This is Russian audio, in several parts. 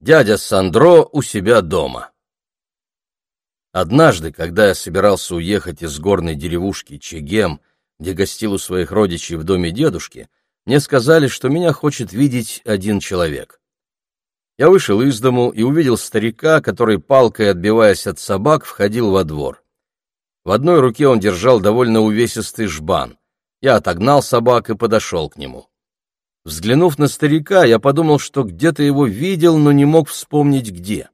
Дядя Сандро у себя дома. Однажды, когда я собирался уехать из горной деревушки Чегем, где гостил у своих родичей в доме дедушки, мне сказали, что меня хочет видеть один человек. Я вышел из дому и увидел старика, который, палкой отбиваясь от собак, входил во двор. В одной руке он держал довольно увесистый жбан. Я отогнал собак и подошел к нему. Взглянув на старика, я подумал, что где-то его видел, но не мог вспомнить где.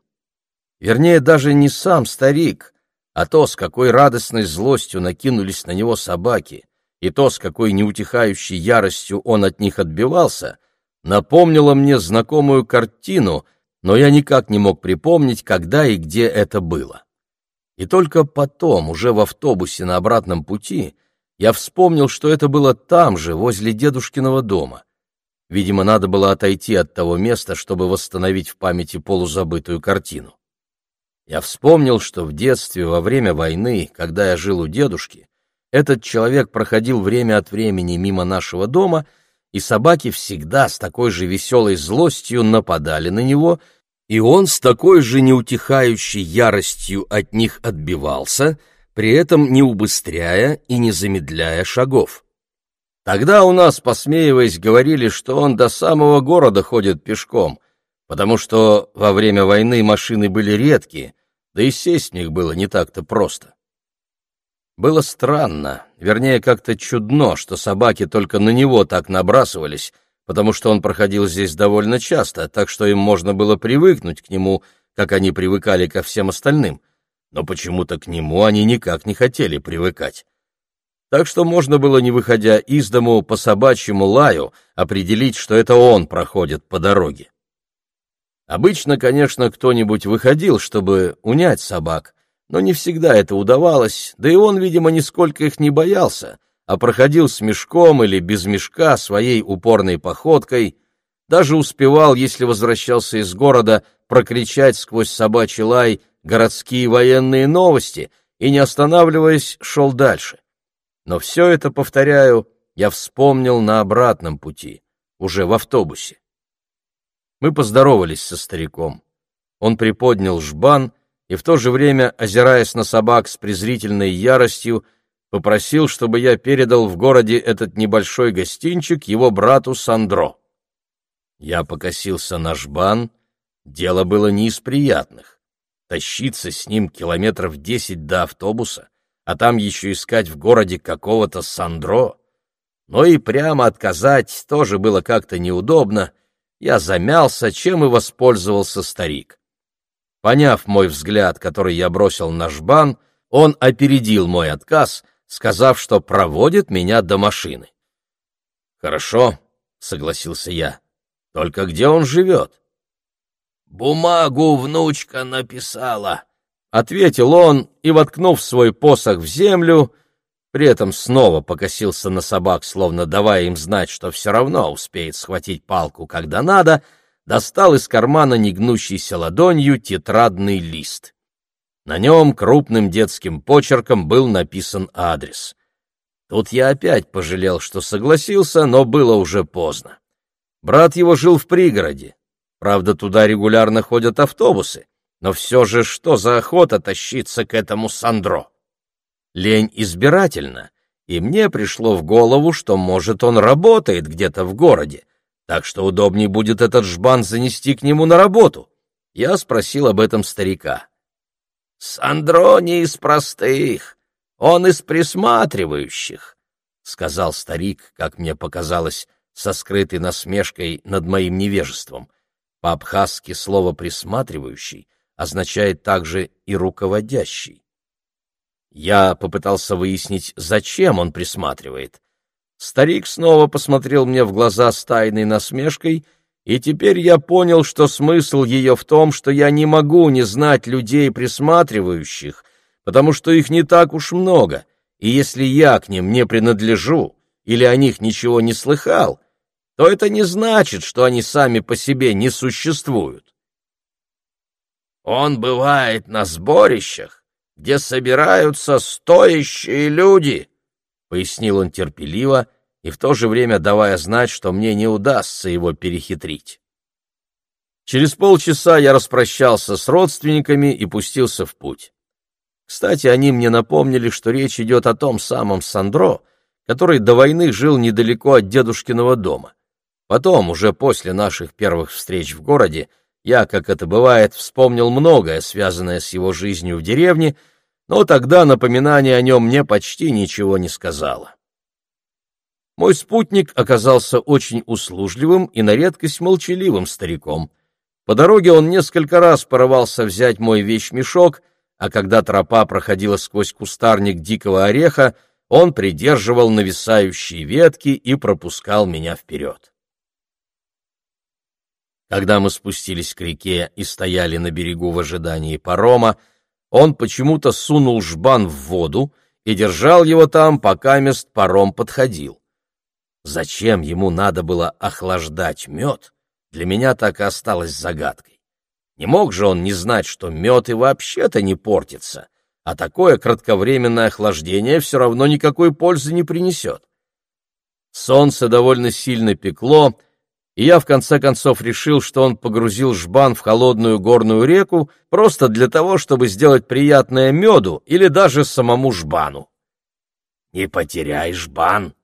Вернее, даже не сам старик, а то, с какой радостной злостью накинулись на него собаки, и то, с какой неутихающей яростью он от них отбивался, напомнило мне знакомую картину, но я никак не мог припомнить, когда и где это было. И только потом, уже в автобусе на обратном пути, я вспомнил, что это было там же, возле дедушкиного дома — Видимо, надо было отойти от того места, чтобы восстановить в памяти полузабытую картину. Я вспомнил, что в детстве, во время войны, когда я жил у дедушки, этот человек проходил время от времени мимо нашего дома, и собаки всегда с такой же веселой злостью нападали на него, и он с такой же неутихающей яростью от них отбивался, при этом не убыстряя и не замедляя шагов. Тогда у нас, посмеиваясь, говорили, что он до самого города ходит пешком, потому что во время войны машины были редкие, да и сесть в них было не так-то просто. Было странно, вернее, как-то чудно, что собаки только на него так набрасывались, потому что он проходил здесь довольно часто, так что им можно было привыкнуть к нему, как они привыкали ко всем остальным, но почему-то к нему они никак не хотели привыкать так что можно было, не выходя из дому по собачьему лаю, определить, что это он проходит по дороге. Обычно, конечно, кто-нибудь выходил, чтобы унять собак, но не всегда это удавалось, да и он, видимо, нисколько их не боялся, а проходил с мешком или без мешка своей упорной походкой, даже успевал, если возвращался из города, прокричать сквозь собачий лай городские военные новости и, не останавливаясь, шел дальше. Но все это, повторяю, я вспомнил на обратном пути, уже в автобусе. Мы поздоровались со стариком. Он приподнял жбан и в то же время, озираясь на собак с презрительной яростью, попросил, чтобы я передал в городе этот небольшой гостинчик его брату Сандро. Я покосился на жбан, дело было не из приятных. Тащиться с ним километров десять до автобуса, а там еще искать в городе какого-то Сандро. Но и прямо отказать тоже было как-то неудобно. Я замялся, чем и воспользовался старик. Поняв мой взгляд, который я бросил на жбан, он опередил мой отказ, сказав, что проводит меня до машины. «Хорошо», — согласился я, — «только где он живет?» «Бумагу внучка написала», ответил он и, воткнув свой посох в землю, при этом снова покосился на собак, словно давая им знать, что все равно успеет схватить палку, когда надо, достал из кармана негнущейся ладонью тетрадный лист. На нем крупным детским почерком был написан адрес. Тут я опять пожалел, что согласился, но было уже поздно. Брат его жил в пригороде. Правда, туда регулярно ходят автобусы, но все же что за охота тащиться к этому Сандро? Лень избирательна, и мне пришло в голову, что, может, он работает где-то в городе, так что удобнее будет этот жбан занести к нему на работу. Я спросил об этом старика. «Сандро не из простых, он из присматривающих», — сказал старик, как мне показалось, со скрытой насмешкой над моим невежеством. По-абхазски слово «присматривающий» означает также и руководящий. Я попытался выяснить, зачем он присматривает. Старик снова посмотрел мне в глаза с тайной насмешкой, и теперь я понял, что смысл ее в том, что я не могу не знать людей присматривающих, потому что их не так уж много, и если я к ним не принадлежу или о них ничего не слыхал, то это не значит, что они сами по себе не существуют. Он бывает на сборищах, где собираются стоящие люди, — пояснил он терпеливо и в то же время давая знать, что мне не удастся его перехитрить. Через полчаса я распрощался с родственниками и пустился в путь. Кстати, они мне напомнили, что речь идет о том самом Сандро, который до войны жил недалеко от дедушкиного дома. Потом, уже после наших первых встреч в городе, я, как это бывает, вспомнил многое, связанное с его жизнью в деревне, но тогда напоминание о нем мне почти ничего не сказало. Мой спутник оказался очень услужливым и на редкость молчаливым стариком. По дороге он несколько раз порывался взять мой вещмешок, а когда тропа проходила сквозь кустарник дикого ореха, он придерживал нависающие ветки и пропускал меня вперед. Когда мы спустились к реке и стояли на берегу в ожидании парома, он почему-то сунул жбан в воду и держал его там, пока мест паром подходил. Зачем ему надо было охлаждать мед, для меня так и осталось загадкой. Не мог же он не знать, что мед и вообще-то не портится, а такое кратковременное охлаждение все равно никакой пользы не принесет. Солнце довольно сильно пекло, и я в конце концов решил, что он погрузил жбан в холодную горную реку просто для того, чтобы сделать приятное меду или даже самому жбану. «Не потеряй жбан»,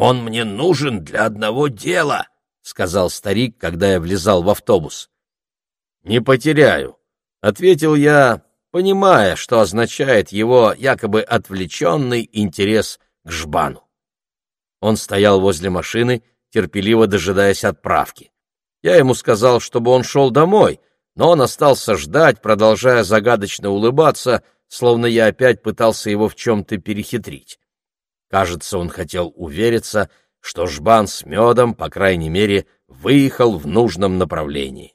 он мне нужен для одного дела, — сказал старик, когда я влезал в автобус. — Не потеряю, — ответил я, понимая, что означает его якобы отвлеченный интерес к жбану. Он стоял возле машины, терпеливо дожидаясь отправки. Я ему сказал, чтобы он шел домой, но он остался ждать, продолжая загадочно улыбаться, словно я опять пытался его в чем-то перехитрить. Кажется, он хотел увериться, что жбан с медом, по крайней мере, выехал в нужном направлении.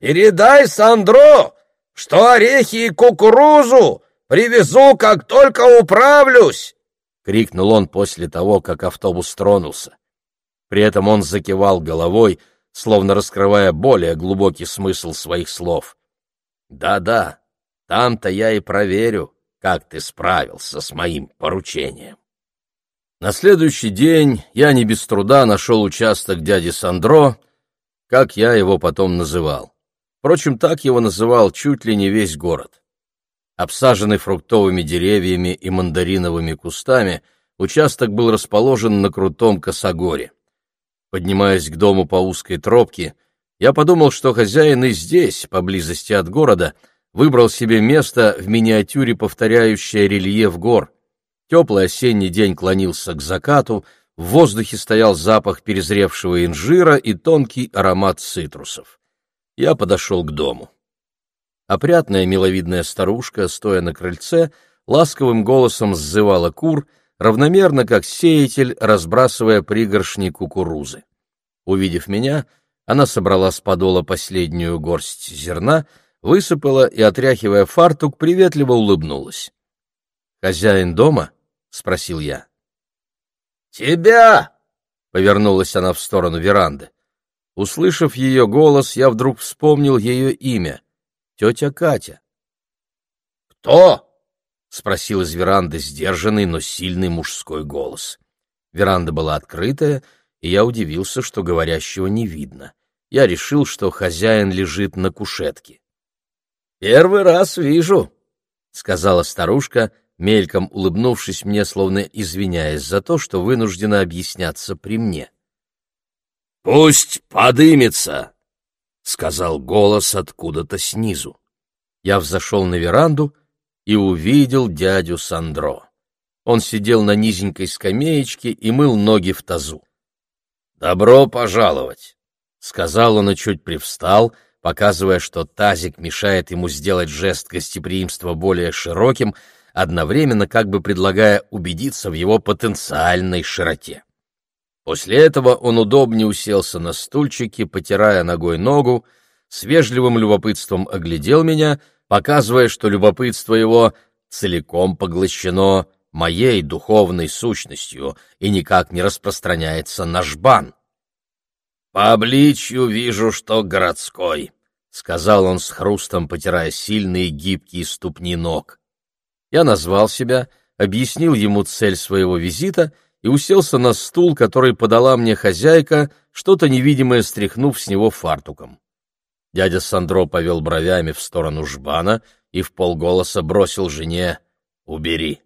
«Передай Сандро, что орехи и кукурузу привезу, как только управлюсь!» — крикнул он после того, как автобус тронулся. При этом он закивал головой, словно раскрывая более глубокий смысл своих слов. «Да-да, там-то я и проверю, как ты справился с моим поручением. На следующий день я не без труда нашел участок дяди Сандро, как я его потом называл. Впрочем, так его называл чуть ли не весь город. Обсаженный фруктовыми деревьями и мандариновыми кустами, участок был расположен на крутом косогоре. Поднимаясь к дому по узкой тропке, я подумал, что хозяин и здесь, поблизости от города, выбрал себе место в миниатюре, повторяющее рельеф гор. Теплый осенний день клонился к закату, в воздухе стоял запах перезревшего инжира и тонкий аромат цитрусов. Я подошел к дому. Опрятная миловидная старушка, стоя на крыльце, ласковым голосом сзывала кур, равномерно как сеятель, разбрасывая пригоршни кукурузы. Увидев меня, она собрала с подола последнюю горсть зерна — высыпала и, отряхивая фартук, приветливо улыбнулась. «Хозяин дома?» — спросил я. «Тебя!» — повернулась она в сторону веранды. Услышав ее голос, я вдруг вспомнил ее имя — тетя Катя. «Кто?» — спросил из веранды сдержанный, но сильный мужской голос. Веранда была открытая, и я удивился, что говорящего не видно. Я решил, что хозяин лежит на кушетке. «Первый раз вижу», — сказала старушка, мельком улыбнувшись мне, словно извиняясь за то, что вынуждена объясняться при мне. «Пусть подымется», — сказал голос откуда-то снизу. Я взошел на веранду и увидел дядю Сандро. Он сидел на низенькой скамеечке и мыл ноги в тазу. «Добро пожаловать», — сказал он и чуть привстал, показывая, что тазик мешает ему сделать жест гостеприимства более широким, одновременно как бы предлагая убедиться в его потенциальной широте. После этого он удобнее уселся на стульчике, потирая ногой ногу, с вежливым любопытством оглядел меня, показывая, что любопытство его целиком поглощено моей духовной сущностью и никак не распространяется на жбан. «По обличью вижу, что городской», — сказал он с хрустом, потирая сильные гибкие ступни ног. Я назвал себя, объяснил ему цель своего визита и уселся на стул, который подала мне хозяйка, что-то невидимое стряхнув с него фартуком. Дядя Сандро повел бровями в сторону жбана и в полголоса бросил жене «Убери».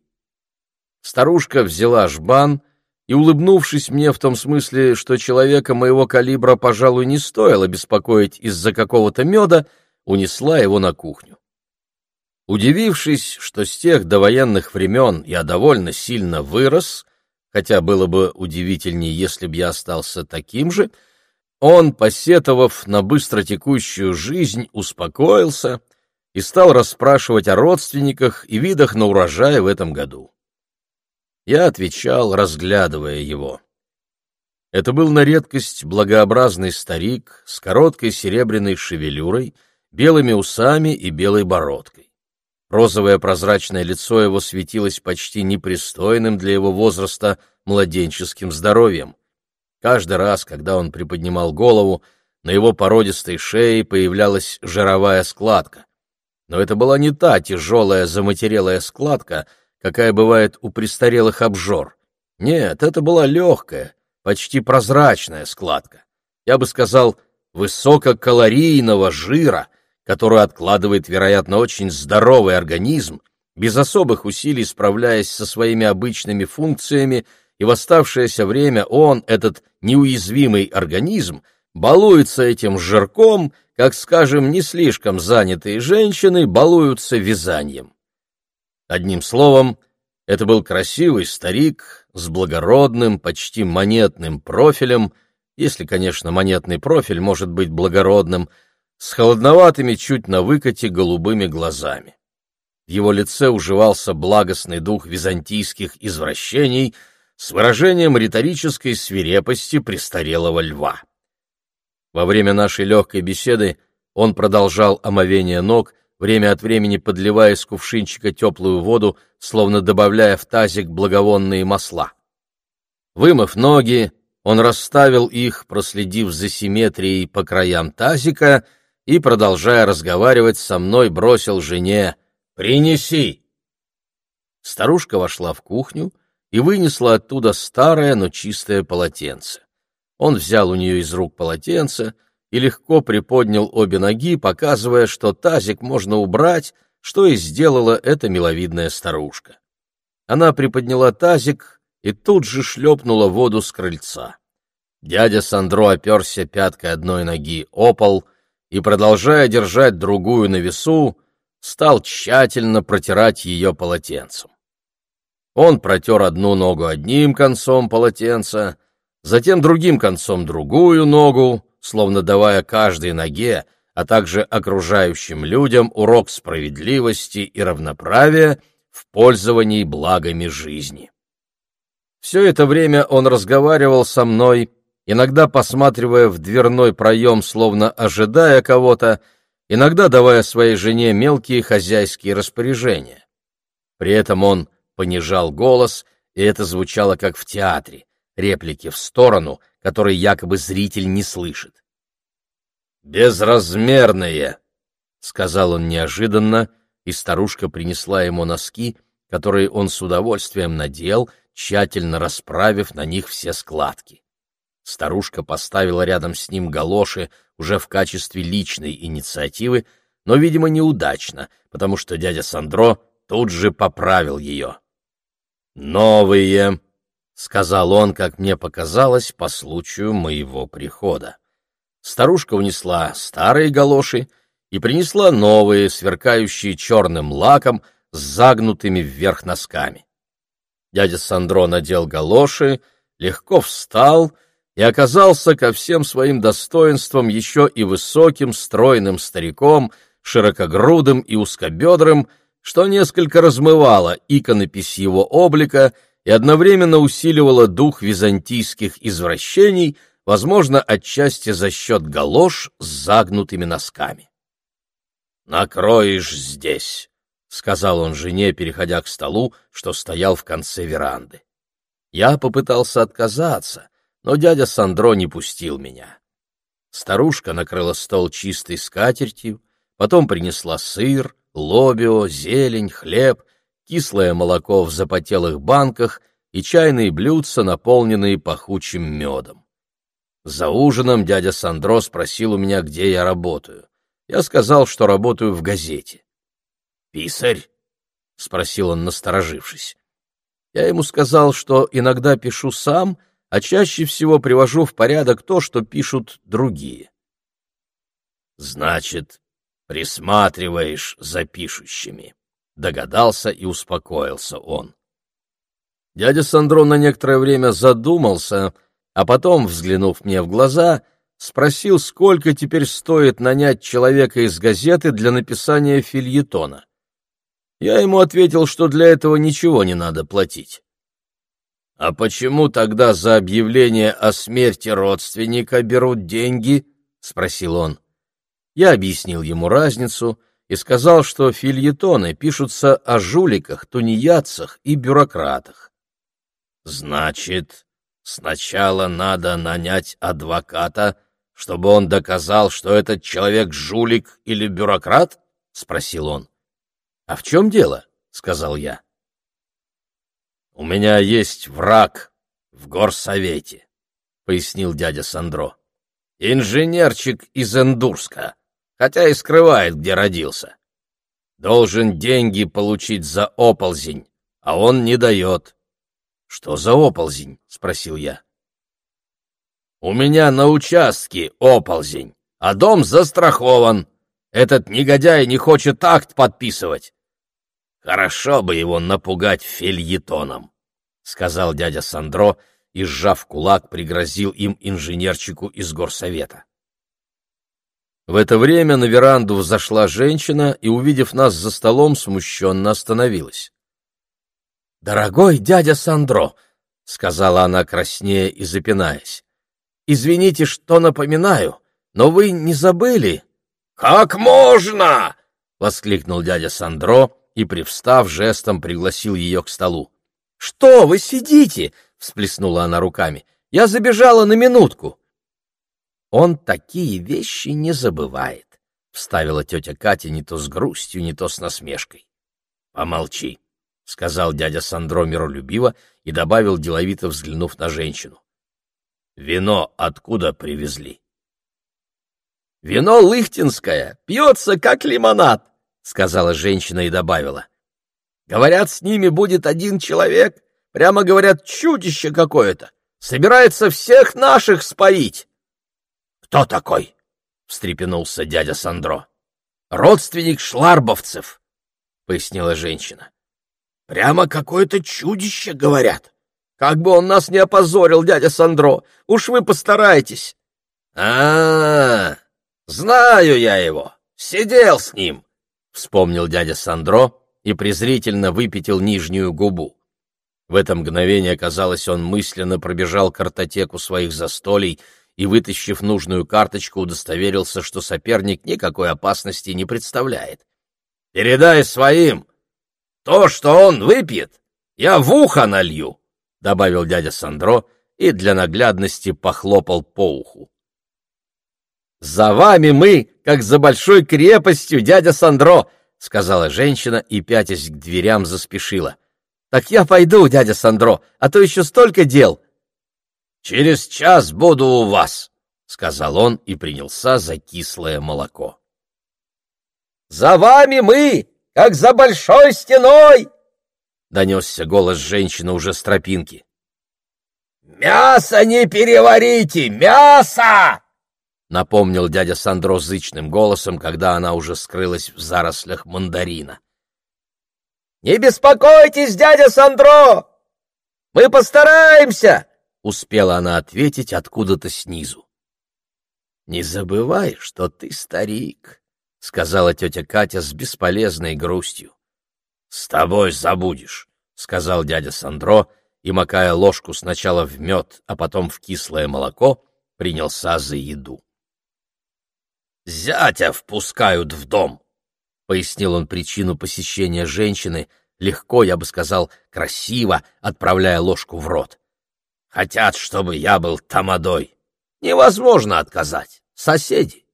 Старушка взяла жбан и, улыбнувшись мне в том смысле, что человека моего калибра, пожалуй, не стоило беспокоить из-за какого-то меда, унесла его на кухню. Удивившись, что с тех довоенных времен я довольно сильно вырос, хотя было бы удивительнее, если б я остался таким же, он, посетовав на быстротекущую жизнь, успокоился и стал расспрашивать о родственниках и видах на урожай в этом году. Я отвечал, разглядывая его. Это был на редкость благообразный старик с короткой серебряной шевелюрой, белыми усами и белой бородкой. Розовое прозрачное лицо его светилось почти непристойным для его возраста младенческим здоровьем. Каждый раз, когда он приподнимал голову, на его породистой шее появлялась жировая складка. Но это была не та тяжелая заматерелая складка, какая бывает у престарелых обжор. Нет, это была легкая, почти прозрачная складка. Я бы сказал, высококалорийного жира, которую откладывает, вероятно, очень здоровый организм, без особых усилий справляясь со своими обычными функциями, и в оставшееся время он, этот неуязвимый организм, балуется этим жирком, как, скажем, не слишком занятые женщины балуются вязанием. Одним словом, это был красивый старик с благородным, почти монетным профилем, если, конечно, монетный профиль может быть благородным, с холодноватыми чуть на выкате голубыми глазами. В его лице уживался благостный дух византийских извращений с выражением риторической свирепости престарелого льва. Во время нашей легкой беседы он продолжал омовение ног, время от времени подливая из кувшинчика теплую воду, словно добавляя в тазик благовонные масла. Вымыв ноги, он расставил их, проследив за симметрией по краям тазика, и, продолжая разговаривать со мной, бросил жене «Принеси!». Старушка вошла в кухню и вынесла оттуда старое, но чистое полотенце. Он взял у нее из рук полотенце — и легко приподнял обе ноги, показывая, что тазик можно убрать, что и сделала эта миловидная старушка. Она приподняла тазик и тут же шлепнула воду с крыльца. Дядя Сандро оперся пяткой одной ноги о пол и, продолжая держать другую на весу, стал тщательно протирать ее полотенцем. Он протер одну ногу одним концом полотенца, затем другим концом другую ногу, словно давая каждой ноге, а также окружающим людям урок справедливости и равноправия в пользовании благами жизни. Все это время он разговаривал со мной, иногда посматривая в дверной проем, словно ожидая кого-то, иногда давая своей жене мелкие хозяйские распоряжения. При этом он понижал голос, и это звучало как в театре, реплики в сторону, которые якобы зритель не слышит. «Безразмерные!» — сказал он неожиданно, и старушка принесла ему носки, которые он с удовольствием надел, тщательно расправив на них все складки. Старушка поставила рядом с ним галоши уже в качестве личной инициативы, но, видимо, неудачно, потому что дядя Сандро тут же поправил ее. «Новые!» — сказал он, как мне показалось, по случаю моего прихода. Старушка унесла старые галоши и принесла новые, сверкающие черным лаком, с загнутыми вверх носками. Дядя Сандро надел галоши, легко встал и оказался ко всем своим достоинствам еще и высоким, стройным стариком, широкогрудым и узкобедрым, что несколько размывало иконопись его облика — и одновременно усиливала дух византийских извращений, возможно, отчасти за счет галош с загнутыми носками. «Накроешь здесь», — сказал он жене, переходя к столу, что стоял в конце веранды. Я попытался отказаться, но дядя Сандро не пустил меня. Старушка накрыла стол чистой скатертью, потом принесла сыр, лобио, зелень, хлеб кислое молоко в запотелых банках и чайные блюдца, наполненные пахучим медом. За ужином дядя Сандро спросил у меня, где я работаю. Я сказал, что работаю в газете. «Писарь?» — спросил он, насторожившись. Я ему сказал, что иногда пишу сам, а чаще всего привожу в порядок то, что пишут другие. «Значит, присматриваешь за пишущими», — догадался и успокоился он. Дядя Сандро на некоторое время задумался, а потом, взглянув мне в глаза, спросил, сколько теперь стоит нанять человека из газеты для написания фильетона. Я ему ответил, что для этого ничего не надо платить. «А почему тогда за объявление о смерти родственника берут деньги?» — спросил он. Я объяснил ему разницу и сказал, что фильетоны пишутся о жуликах, тунеядцах и бюрократах. «Значит, сначала надо нанять адвоката, чтобы он доказал, что этот человек жулик или бюрократ?» — спросил он. «А в чем дело?» — сказал я. «У меня есть враг в горсовете», — пояснил дядя Сандро. «Инженерчик из Эндурска, хотя и скрывает, где родился. Должен деньги получить за оползень, а он не дает». «Что за оползень?» — спросил я. «У меня на участке оползень, а дом застрахован. Этот негодяй не хочет акт подписывать. Хорошо бы его напугать фельетоном, — сказал дядя Сандро и, сжав кулак, пригрозил им инженерчику из горсовета. В это время на веранду взошла женщина и, увидев нас за столом, смущенно остановилась. — Дорогой дядя Сандро, — сказала она краснея и запинаясь, — извините, что напоминаю, но вы не забыли? — Как можно? — воскликнул дядя Сандро и, привстав, жестом пригласил ее к столу. — Что вы сидите? — всплеснула она руками. — Я забежала на минутку. — Он такие вещи не забывает, — вставила тетя Катя не то с грустью, не то с насмешкой. — Помолчи, — сказал дядя Сандро миролюбиво и добавил, деловито взглянув на женщину. — Вино откуда привезли? — Вино лыхтинское, пьется как лимонад, сказала женщина и добавила. Говорят, с ними будет один человек, прямо говорят, чудище какое-то. Собирается всех наших споить. Кто такой? встрепенулся дядя Сандро. Родственник шларбовцев, пояснила женщина. Прямо какое-то чудище, говорят. Как бы он нас не опозорил, дядя Сандро, уж вы постарайтесь. А, -а, -а знаю я его, сидел с ним, вспомнил дядя Сандро и презрительно выпятил нижнюю губу. В это мгновение, казалось, он мысленно пробежал картотеку своих застолий и, вытащив нужную карточку, удостоверился, что соперник никакой опасности не представляет. «Передай своим! То, что он выпьет, я в ухо налью!» — добавил дядя Сандро и для наглядности похлопал по уху. «За вами мы, как за большой крепостью, дядя Сандро!» — сказала женщина и, пятясь к дверям, заспешила. «Так я пойду, дядя Сандро, а то еще столько дел!» «Через час буду у вас!» — сказал он и принялся за кислое молоко. «За вами мы, как за большой стеной!» — донесся голос женщины уже с тропинки. «Мясо не переварите! Мясо!» — напомнил дядя Сандро зычным голосом, когда она уже скрылась в зарослях мандарина. «Не беспокойтесь, дядя Сандро! Мы постараемся!» — успела она ответить откуда-то снизу. «Не забывай, что ты старик», — сказала тетя Катя с бесполезной грустью. «С тобой забудешь», — сказал дядя Сандро, и, макая ложку сначала в мед, а потом в кислое молоко, принялся за еду зятя впускают в дом, — пояснил он причину посещения женщины, легко, я бы сказал, красиво, отправляя ложку в рот. Хотят, чтобы я был тамадой. Невозможно отказать. Соседи.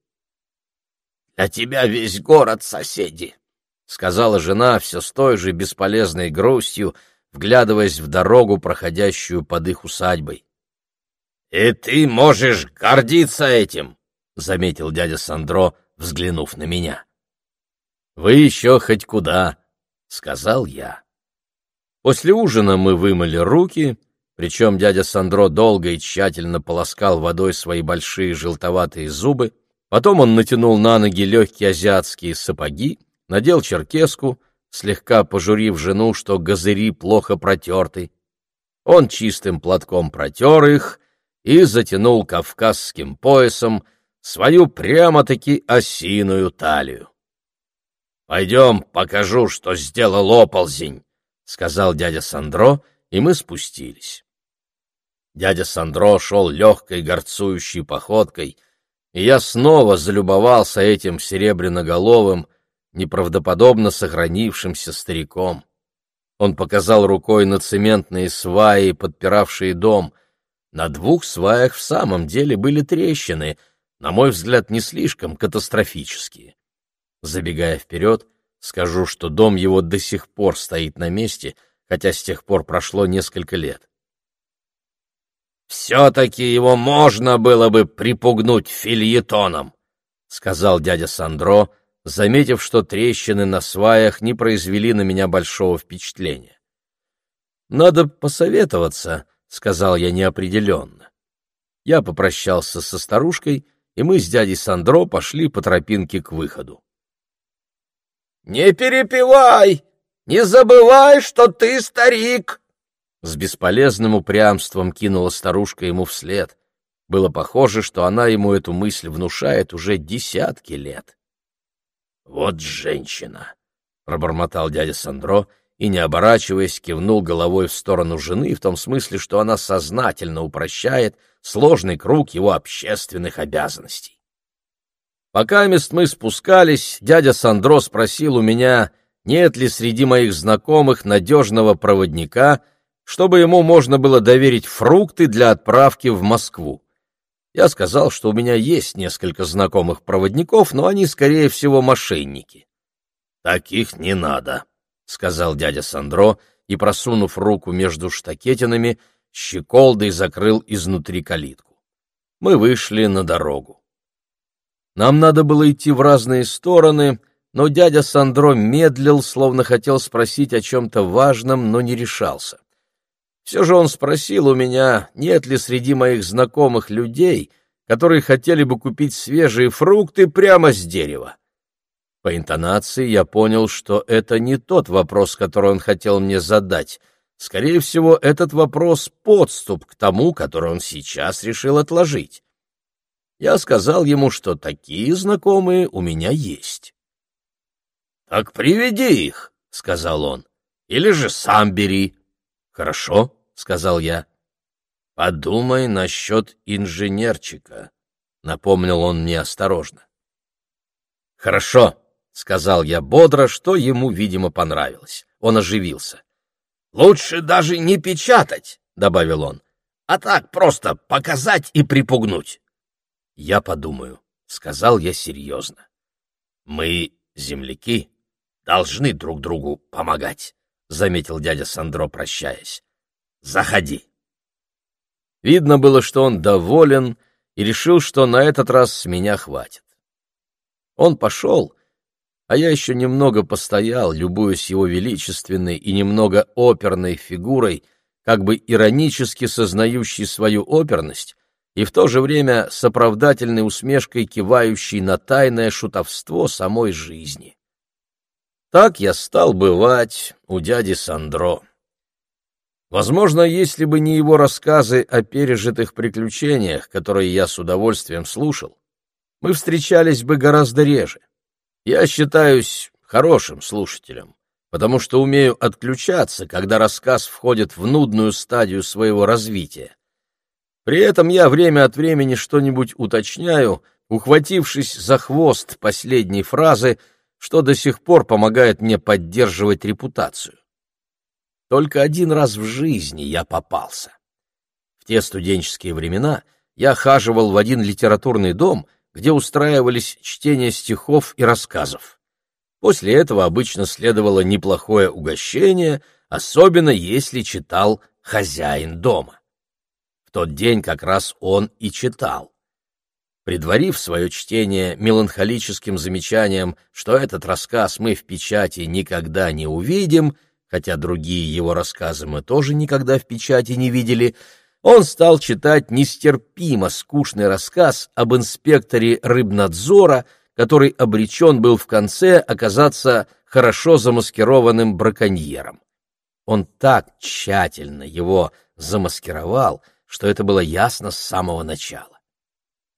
Для тебя весь город соседи, — сказала жена все с той же бесполезной грустью, вглядываясь в дорогу, проходящую под их усадьбой. — И ты можешь гордиться этим, — заметил дядя Сандро, взглянув на меня. «Вы еще хоть куда», — сказал я. После ужина мы вымыли руки, причем дядя Сандро долго и тщательно полоскал водой свои большие желтоватые зубы, потом он натянул на ноги легкие азиатские сапоги, надел черкеску, слегка пожурив жену, что газыри плохо протерты. Он чистым платком протер их и затянул кавказским поясом свою прямо-таки осиную талию. «Пойдем, покажу, что сделал оползень», — сказал дядя Сандро, и мы спустились. Дядя Сандро шел легкой горцующей походкой, и я снова залюбовался этим серебряноголовым, неправдоподобно сохранившимся стариком. Он показал рукой на цементные сваи, подпиравшие дом. На двух сваях в самом деле были трещины, на мой взгляд, не слишком катастрофические. Забегая вперед, скажу, что дом его до сих пор стоит на месте, хотя с тех пор прошло несколько лет. «Все-таки его можно было бы припугнуть фильетоном», — сказал дядя Сандро, — заметив, что трещины на сваях не произвели на меня большого впечатления. «Надо посоветоваться», — сказал я неопределенно. Я попрощался со старушкой, и мы с дядей Сандро пошли по тропинке к выходу. «Не перепевай! Не забывай, что ты старик!» С бесполезным упрямством кинула старушка ему вслед. Было похоже, что она ему эту мысль внушает уже десятки лет. «Вот женщина!» — пробормотал дядя Сандро и, не оборачиваясь, кивнул головой в сторону жены в том смысле, что она сознательно упрощает сложный круг его общественных обязанностей. Пока мест мы спускались, дядя Сандро спросил у меня, нет ли среди моих знакомых надежного проводника, чтобы ему можно было доверить фрукты для отправки в Москву. Я сказал, что у меня есть несколько знакомых проводников, но они, скорее всего, мошенники. «Таких не надо», — сказал дядя Сандро, и, просунув руку между штакетинами, щеколдой закрыл изнутри калитку. Мы вышли на дорогу. Нам надо было идти в разные стороны, но дядя Сандро медлил, словно хотел спросить о чем-то важном, но не решался. Все же он спросил у меня, нет ли среди моих знакомых людей, которые хотели бы купить свежие фрукты прямо с дерева. По интонации я понял, что это не тот вопрос, который он хотел мне задать. Скорее всего, этот вопрос — подступ к тому, который он сейчас решил отложить. Я сказал ему, что такие знакомые у меня есть. — Так приведи их, — сказал он, — или же сам бери. «Хорошо», — сказал я. «Подумай насчет инженерчика», — напомнил он мне осторожно. «Хорошо», — сказал я бодро, что ему, видимо, понравилось. Он оживился. «Лучше даже не печатать», — добавил он, — «а так просто показать и припугнуть». «Я подумаю», — сказал я серьезно. «Мы, земляки, должны друг другу помогать». — заметил дядя Сандро, прощаясь. «Заходи». Видно было, что он доволен и решил, что на этот раз с меня хватит. Он пошел, а я еще немного постоял, любуясь его величественной и немного оперной фигурой, как бы иронически сознающей свою оперность и в то же время с оправдательной усмешкой кивающей на тайное шутовство самой жизни. Так я стал бывать у дяди Сандро. Возможно, если бы не его рассказы о пережитых приключениях, которые я с удовольствием слушал, мы встречались бы гораздо реже. Я считаюсь хорошим слушателем, потому что умею отключаться, когда рассказ входит в нудную стадию своего развития. При этом я время от времени что-нибудь уточняю, ухватившись за хвост последней фразы — что до сих пор помогает мне поддерживать репутацию. Только один раз в жизни я попался. В те студенческие времена я хаживал в один литературный дом, где устраивались чтения стихов и рассказов. После этого обычно следовало неплохое угощение, особенно если читал хозяин дома. В тот день как раз он и читал. Предварив свое чтение меланхолическим замечанием, что этот рассказ мы в печати никогда не увидим, хотя другие его рассказы мы тоже никогда в печати не видели, он стал читать нестерпимо скучный рассказ об инспекторе рыбнадзора, который обречен был в конце оказаться хорошо замаскированным браконьером. Он так тщательно его замаскировал, что это было ясно с самого начала.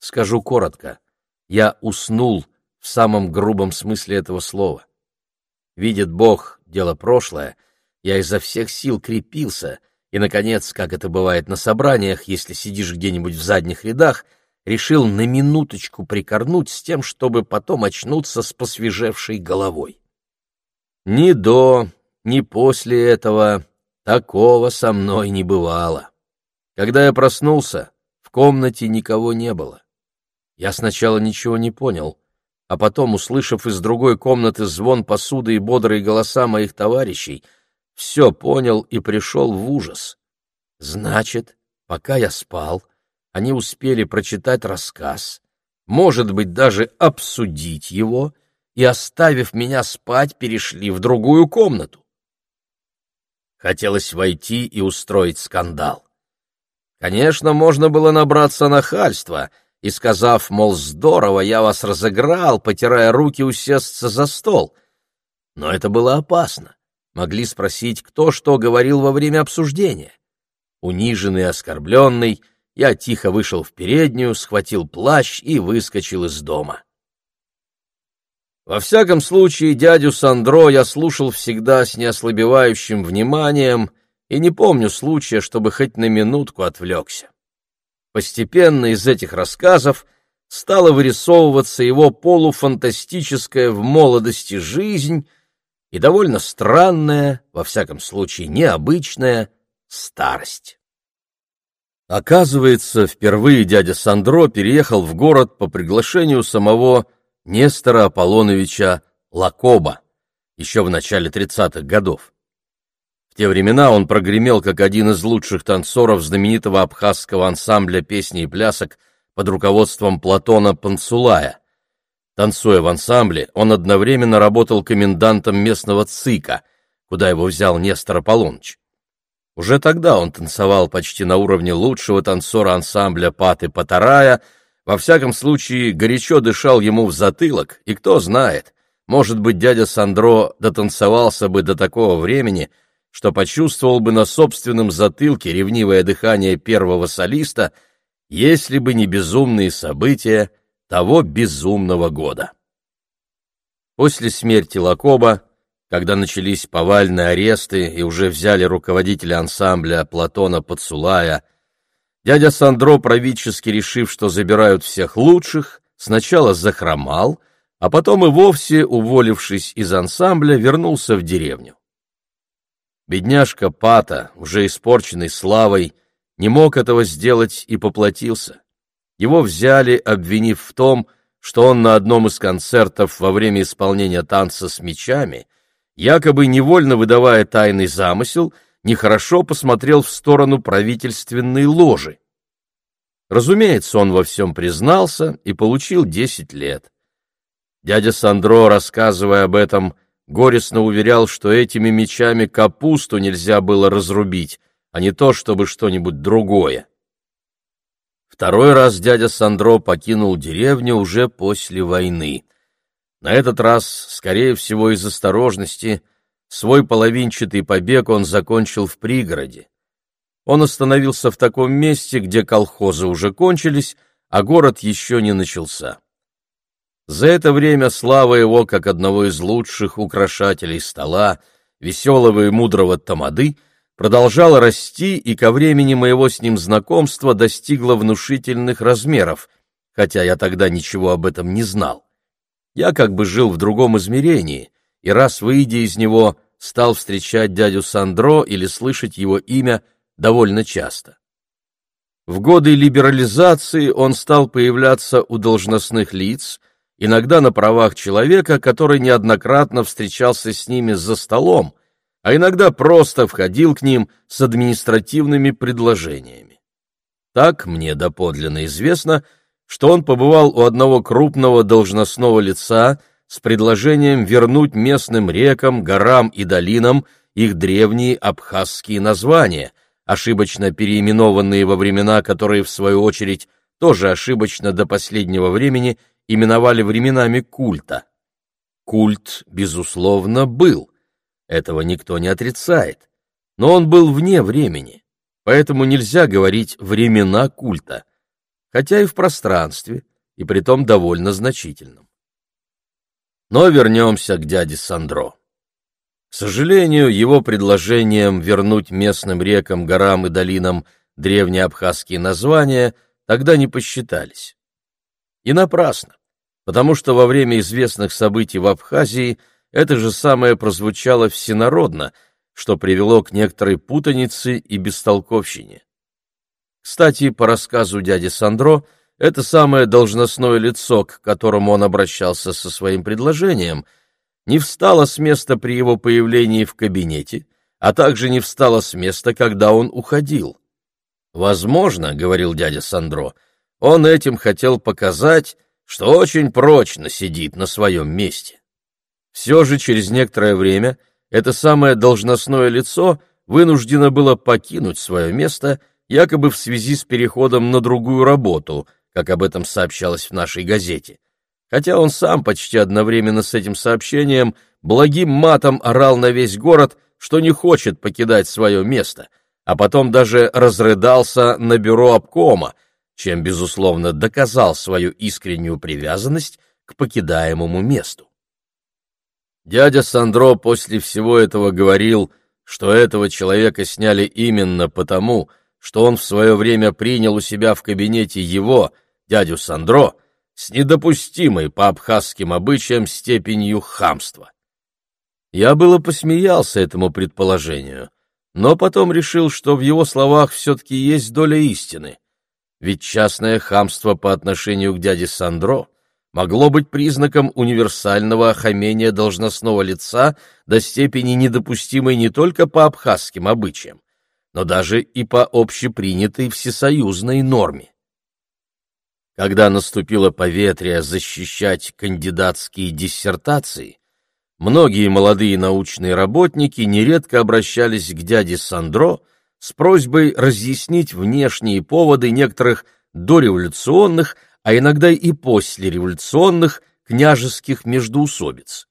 Скажу коротко, я уснул в самом грубом смысле этого слова. Видит Бог, дело прошлое, я изо всех сил крепился, и, наконец, как это бывает на собраниях, если сидишь где-нибудь в задних рядах, решил на минуточку прикорнуть с тем, чтобы потом очнуться с посвежевшей головой. Ни до, ни после этого такого со мной не бывало. Когда я проснулся, в комнате никого не было. Я сначала ничего не понял, а потом, услышав из другой комнаты звон посуды и бодрые голоса моих товарищей, все понял и пришел в ужас. Значит, пока я спал, они успели прочитать рассказ, может быть, даже обсудить его, и, оставив меня спать, перешли в другую комнату. Хотелось войти и устроить скандал. Конечно, можно было набраться нахальства и, сказав, мол, здорово, я вас разыграл, потирая руки, усесться за стол. Но это было опасно. Могли спросить, кто что говорил во время обсуждения. Униженный и оскорбленный, я тихо вышел в переднюю, схватил плащ и выскочил из дома. Во всяком случае, дядю Сандро я слушал всегда с неослабевающим вниманием и не помню случая, чтобы хоть на минутку отвлекся. Постепенно из этих рассказов стала вырисовываться его полуфантастическая в молодости жизнь и довольно странная, во всяком случае необычная, старость. Оказывается, впервые дядя Сандро переехал в город по приглашению самого Нестора Аполлоновича Лакоба еще в начале 30-х годов. В те времена он прогремел как один из лучших танцоров знаменитого абхазского ансамбля песни и плясок под руководством Платона Панцулая. Танцуя в ансамбле, он одновременно работал комендантом местного ЦИКа, куда его взял Нестор Аполлоныч. Уже тогда он танцевал почти на уровне лучшего танцора ансамбля Паты Патарая, во всяком случае горячо дышал ему в затылок, и кто знает, может быть, дядя Сандро дотанцевался бы до такого времени, что почувствовал бы на собственном затылке ревнивое дыхание первого солиста, если бы не безумные события того безумного года. После смерти Лакоба когда начались повальные аресты и уже взяли руководителя ансамбля Платона Пацулая, дядя Сандро, правительски решив, что забирают всех лучших, сначала захромал, а потом и вовсе, уволившись из ансамбля, вернулся в деревню. Бедняжка Пата, уже испорченный славой, не мог этого сделать и поплатился. Его взяли, обвинив в том, что он на одном из концертов во время исполнения танца с мечами якобы невольно выдавая тайный замысел, нехорошо посмотрел в сторону правительственной ложи. Разумеется, он во всем признался и получил десять лет. Дядя Сандро, рассказывая об этом, горестно уверял, что этими мечами капусту нельзя было разрубить, а не то, чтобы что-нибудь другое. Второй раз дядя Сандро покинул деревню уже после войны — на этот раз, скорее всего, из осторожности, свой половинчатый побег он закончил в пригороде. Он остановился в таком месте, где колхозы уже кончились, а город еще не начался. За это время слава его, как одного из лучших украшателей стола, веселого и мудрого тамады, продолжала расти и ко времени моего с ним знакомства достигла внушительных размеров, хотя я тогда ничего об этом не знал. Я как бы жил в другом измерении, и раз выйдя из него, стал встречать дядю Сандро или слышать его имя довольно часто. В годы либерализации он стал появляться у должностных лиц, иногда на правах человека, который неоднократно встречался с ними за столом, а иногда просто входил к ним с административными предложениями. Так, мне доподлинно известно, что он побывал у одного крупного должностного лица с предложением вернуть местным рекам, горам и долинам их древние абхазские названия, ошибочно переименованные во времена, которые, в свою очередь, тоже ошибочно до последнего времени именовали временами культа. Культ, безусловно, был. Этого никто не отрицает. Но он был вне времени, поэтому нельзя говорить «времена культа», хотя и в пространстве, и притом довольно значительном. Но вернемся к дяде Сандро. К сожалению, его предложением вернуть местным рекам, горам и долинам древние абхазские названия тогда не посчитались. И напрасно, потому что во время известных событий в Абхазии это же самое прозвучало всенародно, что привело к некоторой путанице и бестолковщине. Кстати, по рассказу дяди Сандро, это самое должностное лицо, к которому он обращался со своим предложением, не встало с места при его появлении в кабинете, а также не встало с места, когда он уходил. «Возможно, — говорил дядя Сандро, — он этим хотел показать, что очень прочно сидит на своем месте». Все же через некоторое время это самое должностное лицо вынуждено было покинуть свое место — якобы в связи с переходом на другую работу, как об этом сообщалось в нашей газете. Хотя он сам почти одновременно с этим сообщением благим матом орал на весь город, что не хочет покидать свое место, а потом даже разрыдался на бюро обкома, чем, безусловно, доказал свою искреннюю привязанность к покидаемому месту. Дядя Сандро после всего этого говорил, что этого человека сняли именно потому, что он в свое время принял у себя в кабинете его, дядю Сандро, с недопустимой по абхазским обычаям степенью хамства. Я было посмеялся этому предположению, но потом решил, что в его словах все-таки есть доля истины. Ведь частное хамство по отношению к дяде Сандро могло быть признаком универсального охамения должностного лица до степени недопустимой не только по абхазским обычаям, но даже и по общепринятой всесоюзной норме. Когда наступило поветрие защищать кандидатские диссертации, многие молодые научные работники нередко обращались к дяде Сандро с просьбой разъяснить внешние поводы некоторых дореволюционных, а иногда и послереволюционных княжеских междоусобиц.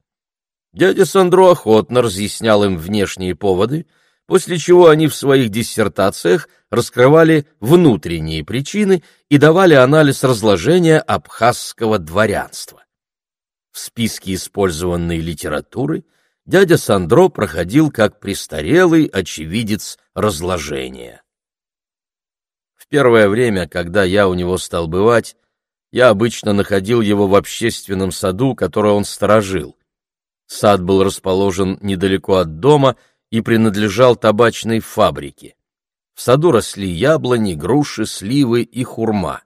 Дядя Сандро охотно разъяснял им внешние поводы, после чего они в своих диссертациях раскрывали внутренние причины и давали анализ разложения абхазского дворянства. В списке использованной литературы дядя Сандро проходил как престарелый очевидец разложения. В первое время, когда я у него стал бывать, я обычно находил его в общественном саду, который он сторожил. Сад был расположен недалеко от дома — и принадлежал табачной фабрике. В саду росли яблони, груши, сливы и хурма.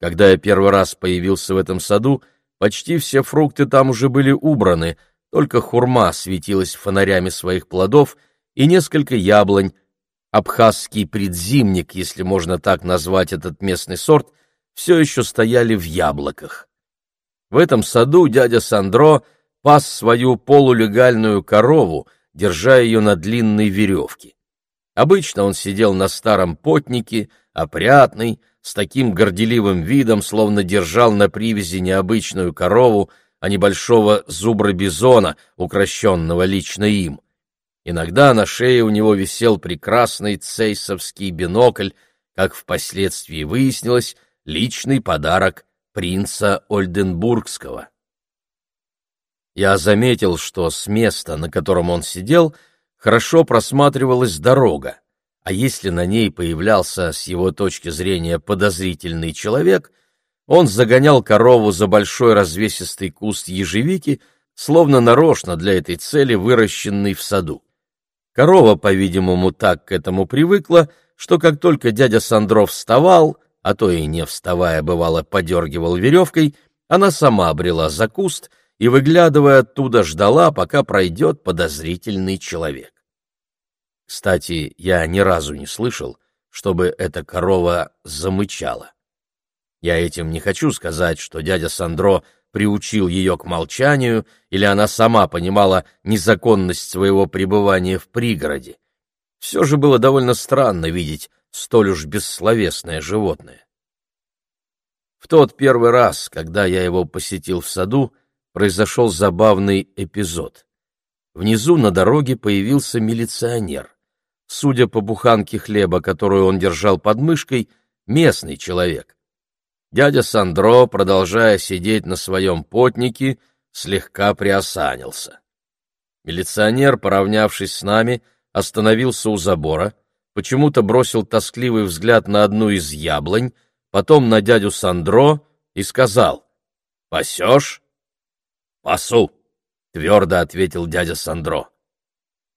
Когда я первый раз появился в этом саду, почти все фрукты там уже были убраны, только хурма светилась фонарями своих плодов, и несколько яблонь, абхазский предзимник, если можно так назвать этот местный сорт, все еще стояли в яблоках. В этом саду дядя Сандро пас свою полулегальную корову, держа ее на длинной веревке. Обычно он сидел на старом потнике, опрятный, с таким горделивым видом, словно держал на привязи необычную корову, а небольшого зубра-бизона, укращенного лично им. Иногда на шее у него висел прекрасный цейсовский бинокль, как впоследствии выяснилось, личный подарок принца Ольденбургского. Я заметил, что с места, на котором он сидел, хорошо просматривалась дорога, а если на ней появлялся с его точки зрения подозрительный человек, он загонял корову за большой развесистый куст ежевики, словно нарочно для этой цели выращенный в саду. Корова, по-видимому, так к этому привыкла, что как только дядя Сандров вставал, а то и не вставая, бывало, подергивал веревкой, она сама брела за куст — и, выглядывая оттуда, ждала, пока пройдет подозрительный человек. Кстати, я ни разу не слышал, чтобы эта корова замычала. Я этим не хочу сказать, что дядя Сандро приучил ее к молчанию, или она сама понимала незаконность своего пребывания в пригороде. Все же было довольно странно видеть столь уж бессловесное животное. В тот первый раз, когда я его посетил в саду, произошел забавный эпизод. Внизу на дороге появился милиционер. Судя по буханке хлеба, которую он держал под мышкой, местный человек. Дядя Сандро, продолжая сидеть на своем потнике, слегка приосанился. Милиционер, поравнявшись с нами, остановился у забора, почему-то бросил тоскливый взгляд на одну из яблонь, потом на дядю Сандро и сказал «Пасешь?» «Пасу», — твердо ответил дядя Сандро.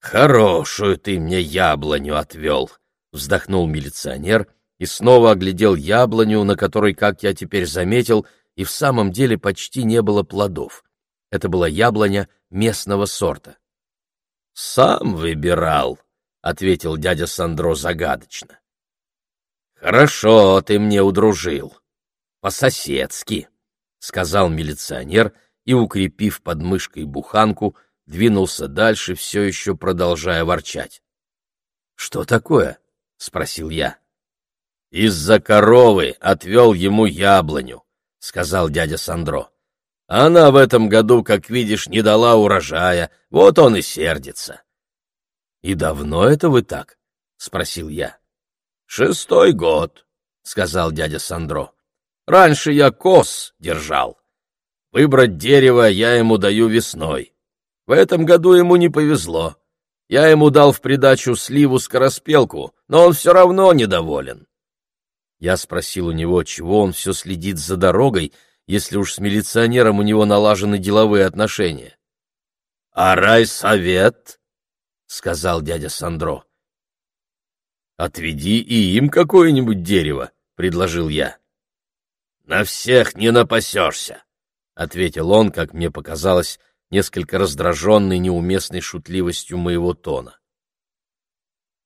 «Хорошую ты мне яблоню отвел», — вздохнул милиционер — и снова оглядел яблоню, на которой, как я теперь заметил, и в самом деле почти не было плодов. Это была яблоня местного сорта. «Сам выбирал», — ответил дядя Сандро загадочно. «Хорошо, ты мне удружил. По-соседски», — сказал милиционер и, укрепив под мышкой буханку, двинулся дальше, все еще продолжая ворчать. «Что такое?» — спросил я. «Из-за коровы отвел ему яблоню», — сказал дядя Сандро. «Она в этом году, как видишь, не дала урожая, вот он и сердится». «И давно это вы так?» — спросил я. «Шестой год», — сказал дядя Сандро. «Раньше я коз держал. Выбрать дерево я ему даю весной. В этом году ему не повезло. Я ему дал в придачу сливу-скороспелку, но он все равно недоволен. Я спросил у него, чего он все следит за дорогой, если уж с милиционером у него налажены деловые отношения. — А райсовет? — сказал дядя Сандро. — Отведи и им какое-нибудь дерево, — предложил я. — На всех не напасешься, — ответил он, как мне показалось, несколько раздраженный неуместной шутливостью моего тона.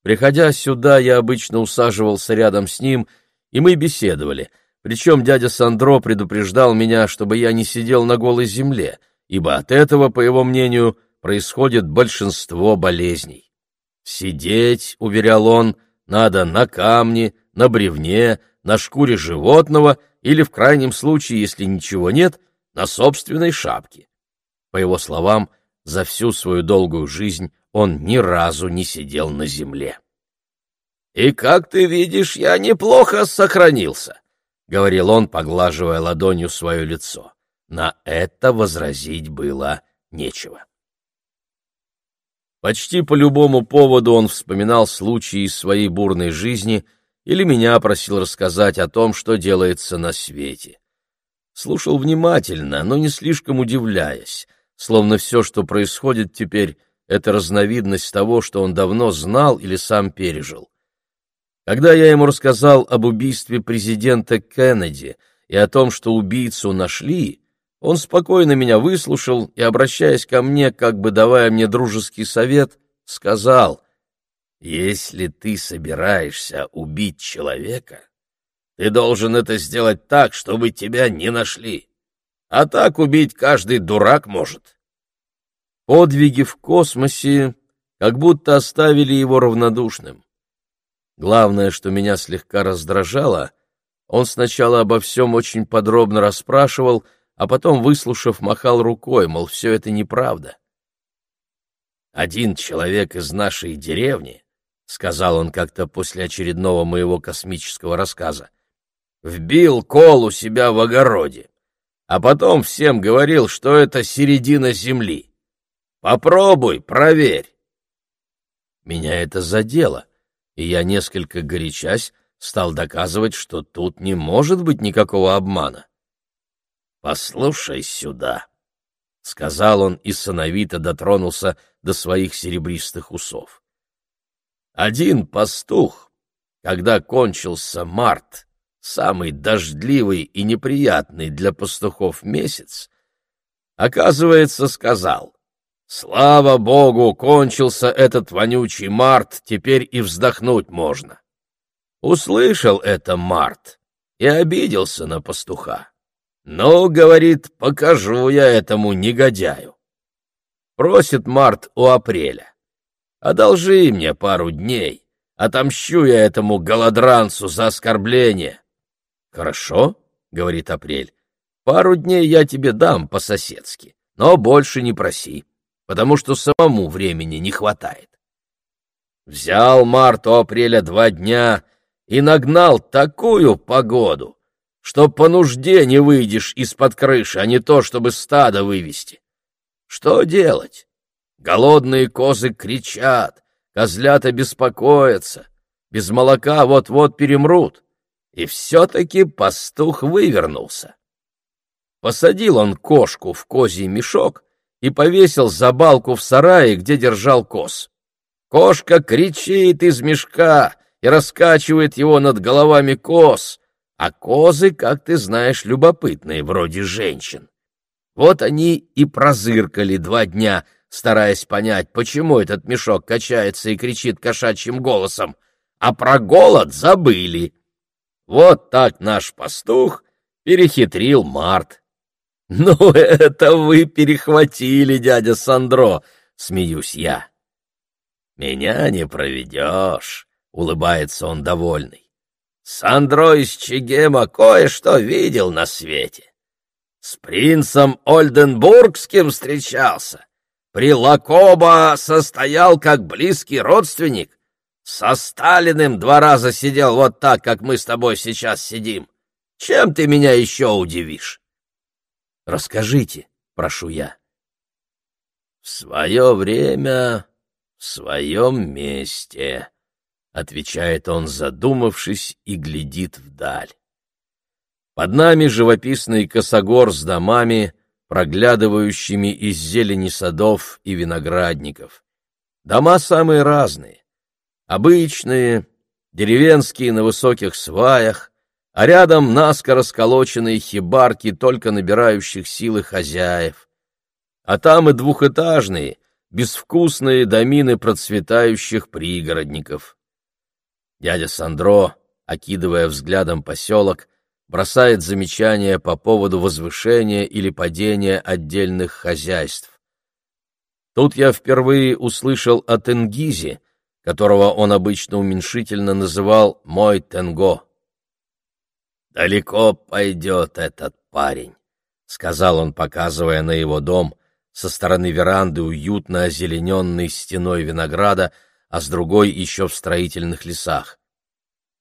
Приходя сюда, я обычно усаживался рядом с ним — и мы беседовали, причем дядя Сандро предупреждал меня, чтобы я не сидел на голой земле, ибо от этого, по его мнению, происходит большинство болезней. Сидеть, уверял он, надо на камне, на бревне, на шкуре животного или, в крайнем случае, если ничего нет, на собственной шапке. По его словам, за всю свою долгую жизнь он ни разу не сидел на земле. «И, как ты видишь, я неплохо сохранился», — говорил он, поглаживая ладонью свое лицо. На это возразить было нечего. Почти по любому поводу он вспоминал случаи из своей бурной жизни или меня просил рассказать о том, что делается на свете. Слушал внимательно, но не слишком удивляясь, словно все, что происходит теперь, — это разновидность того, что он давно знал или сам пережил. Когда я ему рассказал об убийстве президента Кеннеди и о том, что убийцу нашли, он спокойно меня выслушал и, обращаясь ко мне, как бы давая мне дружеский совет, сказал, «Если ты собираешься убить человека, ты должен это сделать так, чтобы тебя не нашли. А так убить каждый дурак может». Подвиги в космосе как будто оставили его равнодушным. Главное, что меня слегка раздражало, он сначала обо всем очень подробно расспрашивал, а потом, выслушав, махал рукой, мол, все это неправда. «Один человек из нашей деревни», — сказал он как-то после очередного моего космического рассказа, «вбил кол у себя в огороде, а потом всем говорил, что это середина земли. Попробуй, проверь». Меня это задело и я, несколько горячась, стал доказывать, что тут не может быть никакого обмана. «Послушай сюда», — сказал он и сыновито дотронулся до своих серебристых усов. «Один пастух, когда кончился март, самый дождливый и неприятный для пастухов месяц, оказывается, сказал, Слава богу, кончился этот вонючий март, теперь и вздохнуть можно. Услышал это март и обиделся на пастуха. «Ну, — говорит, — покажу я этому негодяю». Просит Март у апреля. «Одолжи мне пару дней, отомщу я этому голодранцу за оскорбление». «Хорошо», — говорит апрель, — «пару дней я тебе дам по-соседски, но больше не проси, потому что самому времени не хватает». Взял Март у апреля два дня и нагнал такую погоду, что по нужде не выйдешь из-под крыши, а не то, чтобы стадо вывести. Что делать? Голодные козы кричат, козлята беспокоятся, без молока вот-вот перемрут. И все-таки пастух вывернулся. Посадил он кошку в козий мешок и повесил за балку в сарае, где держал коз. Кошка кричит из мешка и раскачивает его над головами коз, а козы, как ты знаешь, любопытные, вроде женщин. Вот они и прозыркали два дня, стараясь понять, почему этот мешок качается и кричит кошачьим голосом, а про голод забыли. Вот так наш пастух перехитрил Март. — Ну, это вы перехватили, дядя Сандро, — смеюсь я. — Меня не проведешь, — улыбается он довольный. Сандро из Чигема кое-что видел на свете. С принцем Ольденбургским встречался. При Лакоба состоял как близкий родственник. Со Сталиным два раза сидел вот так, как мы с тобой сейчас сидим. Чем ты меня еще удивишь? Расскажите, прошу я. В свое время, в своем месте, отвечает он, задумавшись, и глядит вдаль. Под нами живописный косогор с домами, проглядывающими из зелени садов и виноградников. Дома самые разные. Обычные, деревенские на высоких сваях, а рядом наскоро сколоченные хибарки, только набирающих силы хозяев. А там и двухэтажные, безвкусные домины процветающих пригородников. Дядя Сандро, окидывая взглядом поселок, бросает замечания по поводу возвышения или падения отдельных хозяйств. Тут я впервые услышал о Тенгизе, которого он обычно уменьшительно называл «мой Тенго». «Далеко пойдет этот парень», — сказал он, показывая на его дом, со стороны веранды уютно озелененной стеной винограда, а с другой еще в строительных лесах.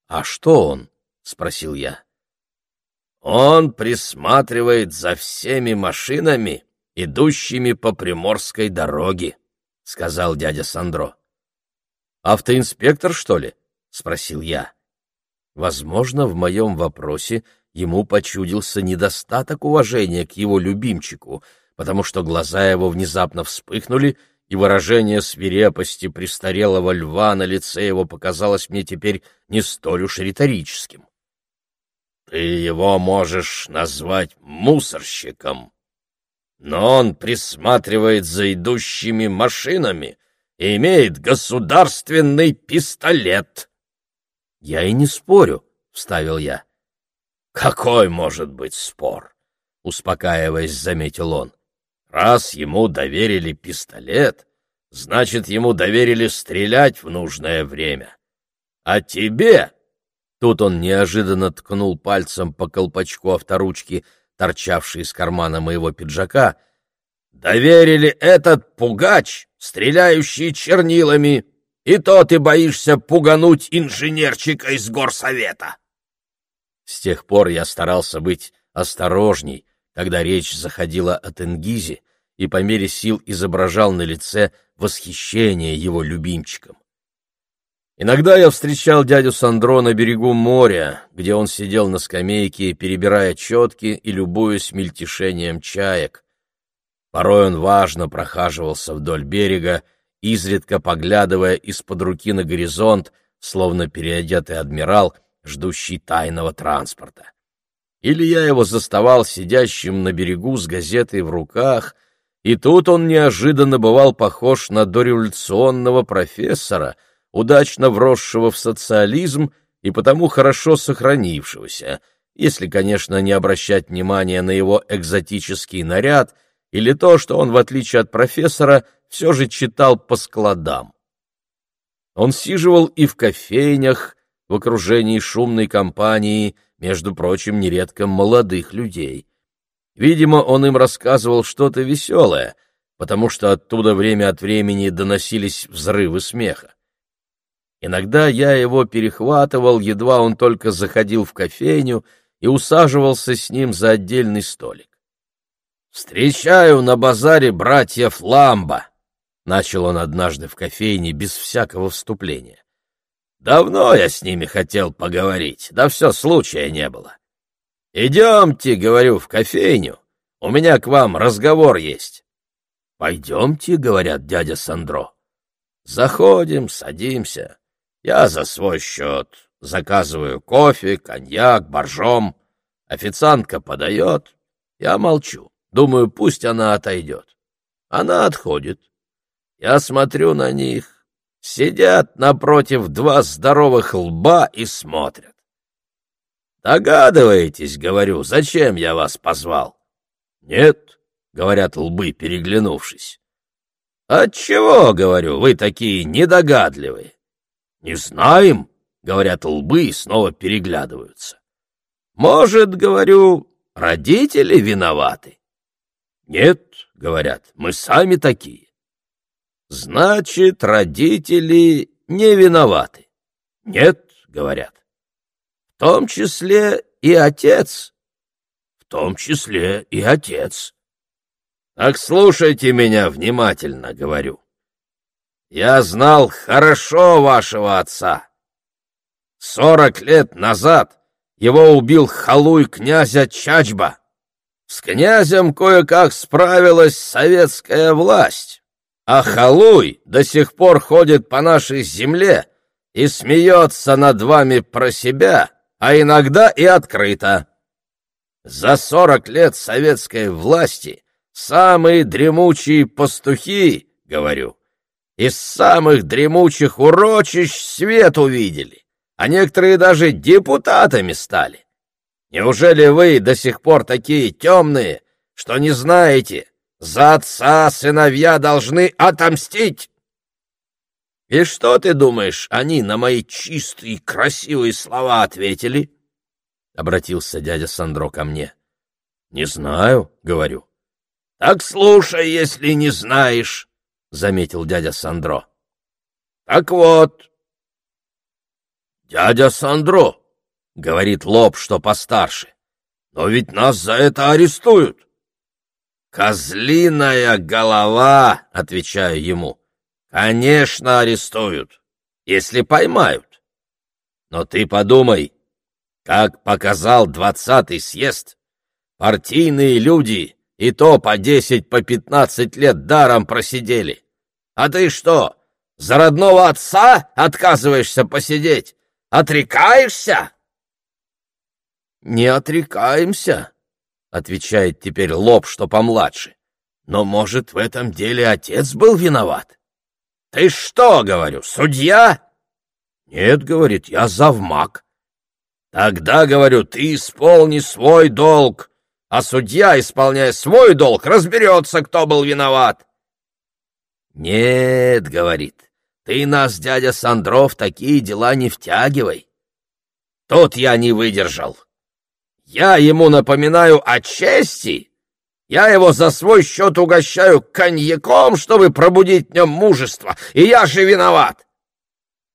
«А что он?» — спросил я. «Он присматривает за всеми машинами, идущими по Приморской дороге», — сказал дядя Сандро. «Автоинспектор, что ли?» — спросил я. Возможно, в моем вопросе ему почудился недостаток уважения к его любимчику, потому что глаза его внезапно вспыхнули — и выражение свирепости престарелого льва на лице его показалось мне теперь не столь уж риторическим. «Ты его можешь назвать мусорщиком, но он присматривает за идущими машинами и имеет государственный пистолет». «Я и не спорю», — вставил я. «Какой может быть спор?» — успокаиваясь, заметил он. Раз ему доверили пистолет, значит, ему доверили стрелять в нужное время. А тебе...» Тут он неожиданно ткнул пальцем по колпачку авторучки, торчавшей из кармана моего пиджака. «Доверили этот пугач, стреляющий чернилами, и то ты боишься пугануть инженерчика из горсовета». С тех пор я старался быть осторожней, когда речь заходила о Тенгизе, и по мере сил изображал на лице восхищение его любимчиком. Иногда я встречал дядю Сандро на берегу моря, где он сидел на скамейке, перебирая четки и любуясь мельтешением чаек. Порой он важно прохаживался вдоль берега, изредка поглядывая из-под руки на горизонт, словно переодетый адмирал, ждущий тайного транспорта. Или я его заставал сидящим на берегу с газетой в руках, и тут он неожиданно бывал похож на дореволюционного профессора, удачно вросшего в социализм и потому хорошо сохранившегося, если, конечно, не обращать внимания на его экзотический наряд или то, что он, в отличие от профессора, все же читал по складам. Он сиживал и в кофейнях, в окружении шумной компании, между прочим, нередко молодых людей. Видимо, он им рассказывал что-то веселое, потому что оттуда время от времени доносились взрывы смеха. Иногда я его перехватывал, едва он только заходил в кофейню, и усаживался с ним за отдельный столик. «Встречаю на базаре братьев Ламба», — начал он однажды в кофейне без всякого вступления. «Давно я с ними хотел поговорить, да все случая не было. Идемте, — говорю, — в кофейню, у меня к вам разговор есть». «Пойдемте, — говорят дядя Сандро. Заходим, садимся. Я за свой счет заказываю кофе, коньяк, боржом. Официантка подает, я молчу. Думаю, пусть она отойдет. Она отходит. Я смотрю на них. Сидят напротив два здоровых лба и смотрят. Догадываетесь, говорю, зачем я вас позвал? Нет, говорят лбы, переглянувшись. Отчего, говорю, вы такие недогадливые? Не знаем, говорят лбы и снова переглядываются. Может, говорю, родители виноваты? Нет, говорят, мы сами такие. Значит, родители не виноваты. Нет, говорят. В том числе и отец. В том числе и отец. Так слушайте меня внимательно, говорю. Я знал хорошо вашего отца. Сорок лет назад его убил халуй князя Чачба. С князем кое-как справилась советская власть, а халуй до сих пор ходит по нашей земле и смеется над вами про себя, а иногда и открыто. За сорок лет советской власти самые дремучие пастухи, говорю, из самых дремучих урочищ свет увидели, а некоторые даже депутатами стали. Неужели вы до сих пор такие темные, что не знаете, за отца сыновья должны отомстить? И что ты думаешь, они на мои чистые, красивые слова ответили? Обратился дядя Сандро ко мне. Не знаю, говорю. Так слушай, если не знаешь, заметил дядя Сандро. Так вот. Дядя Сандро, — говорит лоб, что постарше. «Но ведь нас за это арестуют!» «Козлиная голова!» — отвечаю ему. «Конечно, арестуют, если поймают. Но ты подумай, как показал двадцатый съезд, партийные люди и то по десять, по пятнадцать лет даром просидели. А ты что, за родного отца отказываешься посидеть? Отрекаешься?» «Не отрекаемся», — отвечает теперь лоб, что помладше. «Но, может, в этом деле отец был виноват?» «Ты что, — говорю, — судья?» «Нет, — говорит, — я завмак». «Тогда, — говорю, — ты исполни свой долг, а судья, исполняя свой долг, разберется, кто был виноват». «Нет, — говорит, — ты нас, дядя Сандров, такие дела не втягивай». Тут я не выдержал. Я ему напоминаю о чести. Я его за свой счет угощаю коньяком, чтобы пробудить в нем мужество, и я же виноват.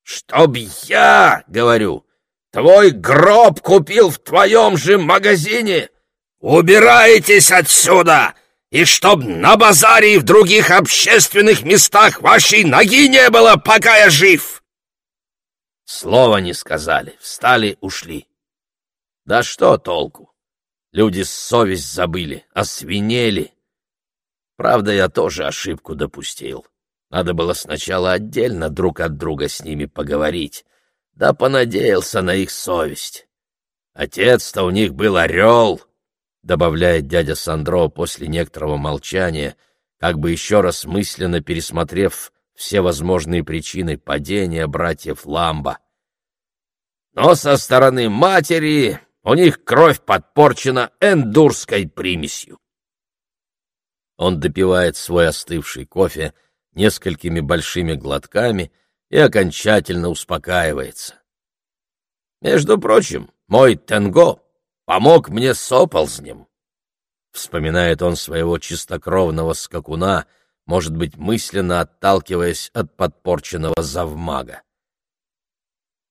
Чтоб я, говорю, твой гроб купил в твоем же магазине, убирайтесь отсюда, и чтоб на базаре и в других общественных местах вашей ноги не было, пока я жив. Слова не сказали, встали, ушли. Да что толку? Люди совесть забыли, освинели. Правда, я тоже ошибку допустил. Надо было сначала отдельно друг от друга с ними поговорить. Да понадеялся на их совесть. Отец-то у них был орел, — добавляет дядя Сандро после некоторого молчания, как бы еще раз мысленно пересмотрев все возможные причины падения братьев Ламба. Но со стороны матери у них кровь подпорчена эндурской примесью. Он допивает свой остывший кофе несколькими большими глотками и окончательно успокаивается. Между прочим, мой Тенго помог мне с оползнем. Вспоминает он своего чистокровного скакуна, может быть, мысленно отталкиваясь от подпорченного завмага.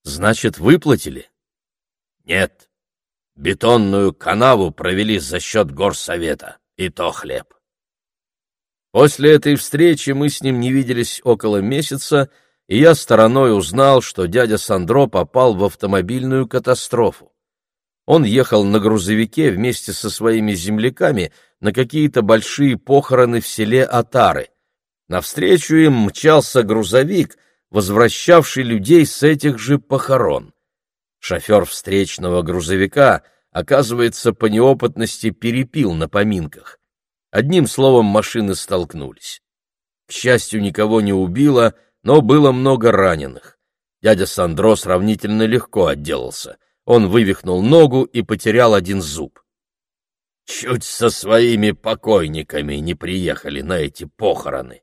Значит, выплатили? Нет. Бетонную канаву провели за счет горсовета, и то хлеб. После этой встречи мы с ним не виделись около месяца, и я стороной узнал, что дядя Сандро попал в автомобильную катастрофу. Он ехал на грузовике вместе со своими земляками на какие-то большие похороны в селе Атары. Навстречу им мчался грузовик, возвращавший людей с этих же похорон. Шофер встречного грузовика, оказывается, по неопытности перепил на поминках. Одним словом, машины столкнулись. К счастью, никого не убило, но было много раненых. Дядя Сандро сравнительно легко отделался. Он вывихнул ногу и потерял один зуб. Чуть со своими покойниками не приехали на эти похороны.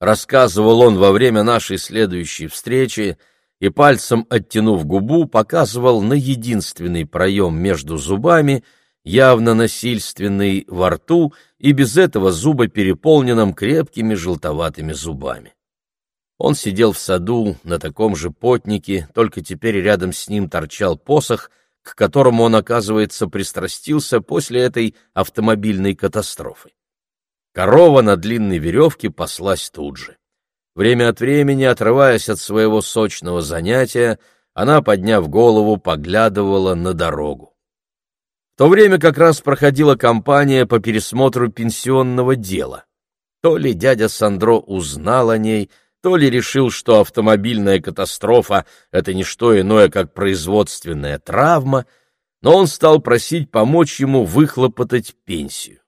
Рассказывал он во время нашей следующей встречи и, пальцем оттянув губу, показывал на единственный проем между зубами — явно насильственный во рту и без этого зуба переполненном крепкими желтоватыми зубами. Он сидел в саду на таком же потнике, только теперь рядом с ним торчал посох, к которому он, оказывается, пристрастился после этой автомобильной катастрофы. Корова на длинной веревке паслась тут же. Время от времени, отрываясь от своего сочного занятия, она, подняв голову, поглядывала на дорогу то время как раз проходила кампания по пересмотру пенсионного дела. То ли дядя Сандро узнал о ней, то ли решил, что автомобильная катастрофа — это не что иное, как производственная травма, но он стал просить помочь ему выхлопотать пенсию.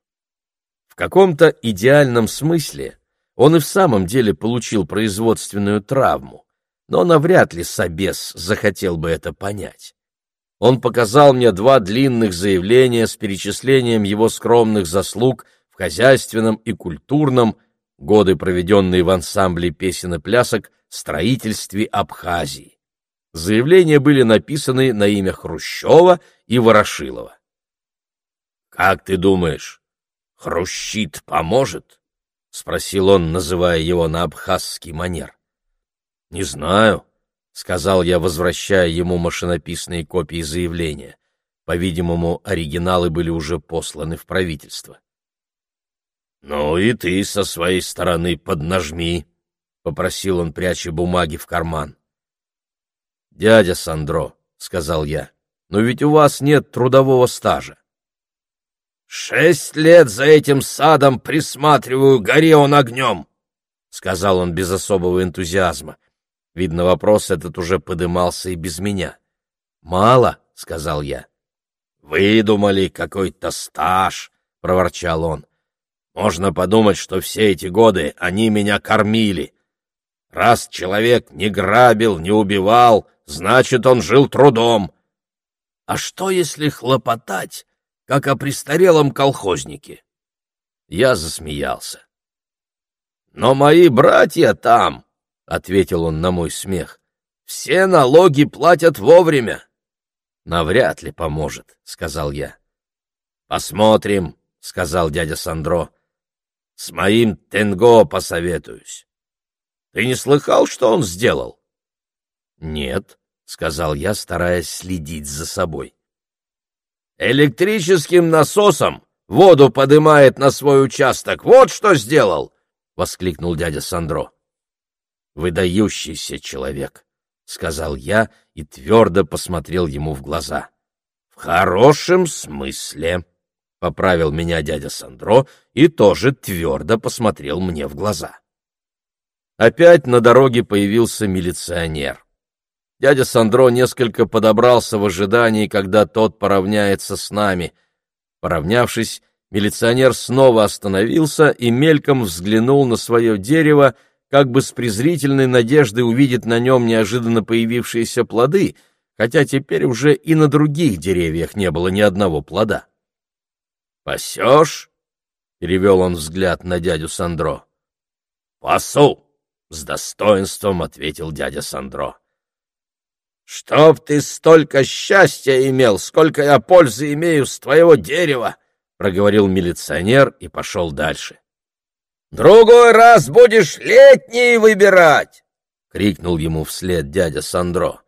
В каком-то идеальном смысле он и в самом деле получил производственную травму, но навряд ли Собес захотел бы это понять. Он показал мне два длинных заявления с перечислением его скромных заслуг в хозяйственном и культурном, годы, проведенные в ансамбле песен и плясок, строительстве Абхазии. Заявления были написаны на имя Хрущева и Ворошилова. «Как ты думаешь, Хрущит поможет?» — спросил он, называя его на абхазский манер. «Не знаю», — сказал я, возвращая ему машинописные копии заявления. По-видимому, оригиналы были уже посланы в правительство. «Ну и ты со своей стороны поднажми», — попросил он, пряча бумаги в карман. «Дядя Сандро», — сказал я, — «но ведь у вас нет трудового стажа». «Шесть лет за этим садом присматриваю, гори он огнем», — сказал он без особого энтузиазма. Видно, вопрос этот уже подымался и без меня. «Мало», — сказал я. «Выдумали какой-то стаж», — проворчал он. «Можно подумать, что все эти годы они меня кормили. Раз человек не грабил, не убивал, значит, он жил трудом. А что, если хлопотать, как о престарелом колхознике?» Я засмеялся. «Но мои братья там, ответил он на мой смех. Все налоги платят вовремя. Навряд ли поможет, сказал я. Посмотрим, сказал дядя Сандро. С моим Тенго посоветуюсь. Ты не слыхал, что он сделал? Нет, сказал я, стараясь следить за собой. Электрическим насосом воду подымает на свой участок. Вот что сделал, воскликнул дядя Сандро выдающийся человек, — сказал я и твердо посмотрел ему в глаза. — В хорошем смысле, — поправил меня дядя Сандро и тоже твердо посмотрел мне в глаза. Опять на дороге появился милиционер. Дядя Сандро несколько подобрался в ожидании, когда тот поравняется с нами. Поравнявшись, милиционер снова остановился и мельком взглянул на свое дерево, как бы с презрительной надеждой увидит на нем неожиданно появившиеся плоды, хотя теперь уже и на других деревьях не было ни одного плода. «Пасешь?» — перевел он взгляд на дядю Сандро. «Пасу!» — с достоинством ответил дядя Сандро. «Чтоб ты столько счастья имел, сколько я пользы имею с твоего дерева!» — проговорил милиционер и пошел дальше. «Другой раз будешь летний выбирать!» — крикнул ему вслед дядя Сандро.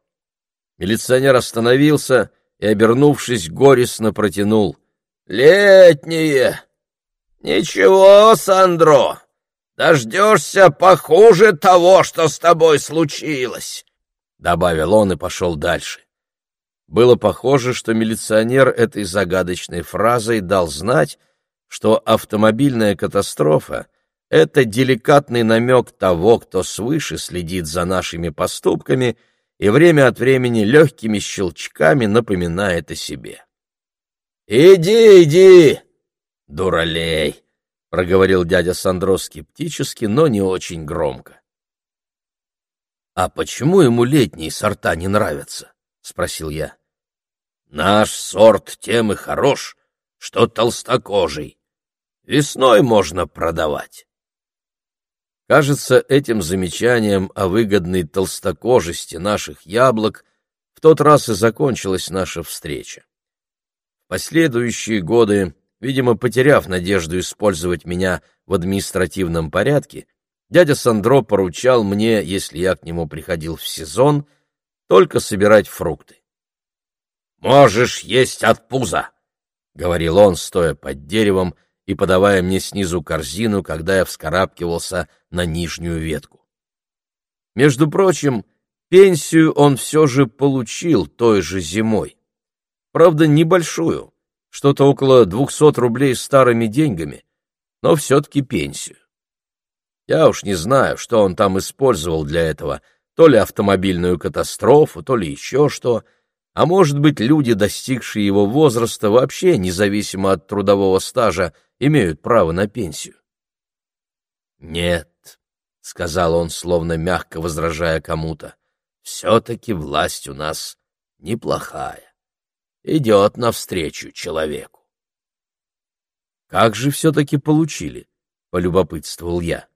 Милиционер остановился и, обернувшись, горестно протянул. «Летние! Ничего, Сандро, дождешься похуже того, что с тобой случилось!» Добавил он и пошел дальше. Было похоже, что милиционер этой загадочной фразой дал знать, что автомобильная катастрофа — это деликатный намек того, кто свыше следит за нашими поступками — и время от времени легкими щелчками напоминает о себе. «Иди, иди, дуралей!» — проговорил дядя Сандро скептически, но не очень громко. «А почему ему летние сорта не нравятся?» — спросил я. «Наш сорт тем и хорош, что толстокожий. Весной можно продавать». Кажется, этим замечанием о выгодной толстокожести наших яблок в тот раз и закончилась наша встреча. В последующие годы, видимо, потеряв надежду использовать меня в административном порядке, дядя Сандро поручал мне, если я к нему приходил в сезон, только собирать фрукты. «Можешь есть от пуза!» — говорил он, стоя под деревом и подавая мне снизу корзину, когда я вскарабкивался на нижнюю ветку. Между прочим, пенсию он все же получил той же зимой. Правда, небольшую, что-то около двухсот рублей старыми деньгами, но все-таки пенсию. Я уж не знаю, что он там использовал для этого, то ли автомобильную катастрофу, то ли еще что — а может быть, люди, достигшие его возраста, вообще, независимо от трудового стажа, имеют право на пенсию? «Нет», — сказал он, словно мягко возражая кому-то, — «все-таки власть у нас неплохая. Идет навстречу человеку». «Как же все-таки получили?» — полюбопытствовал я.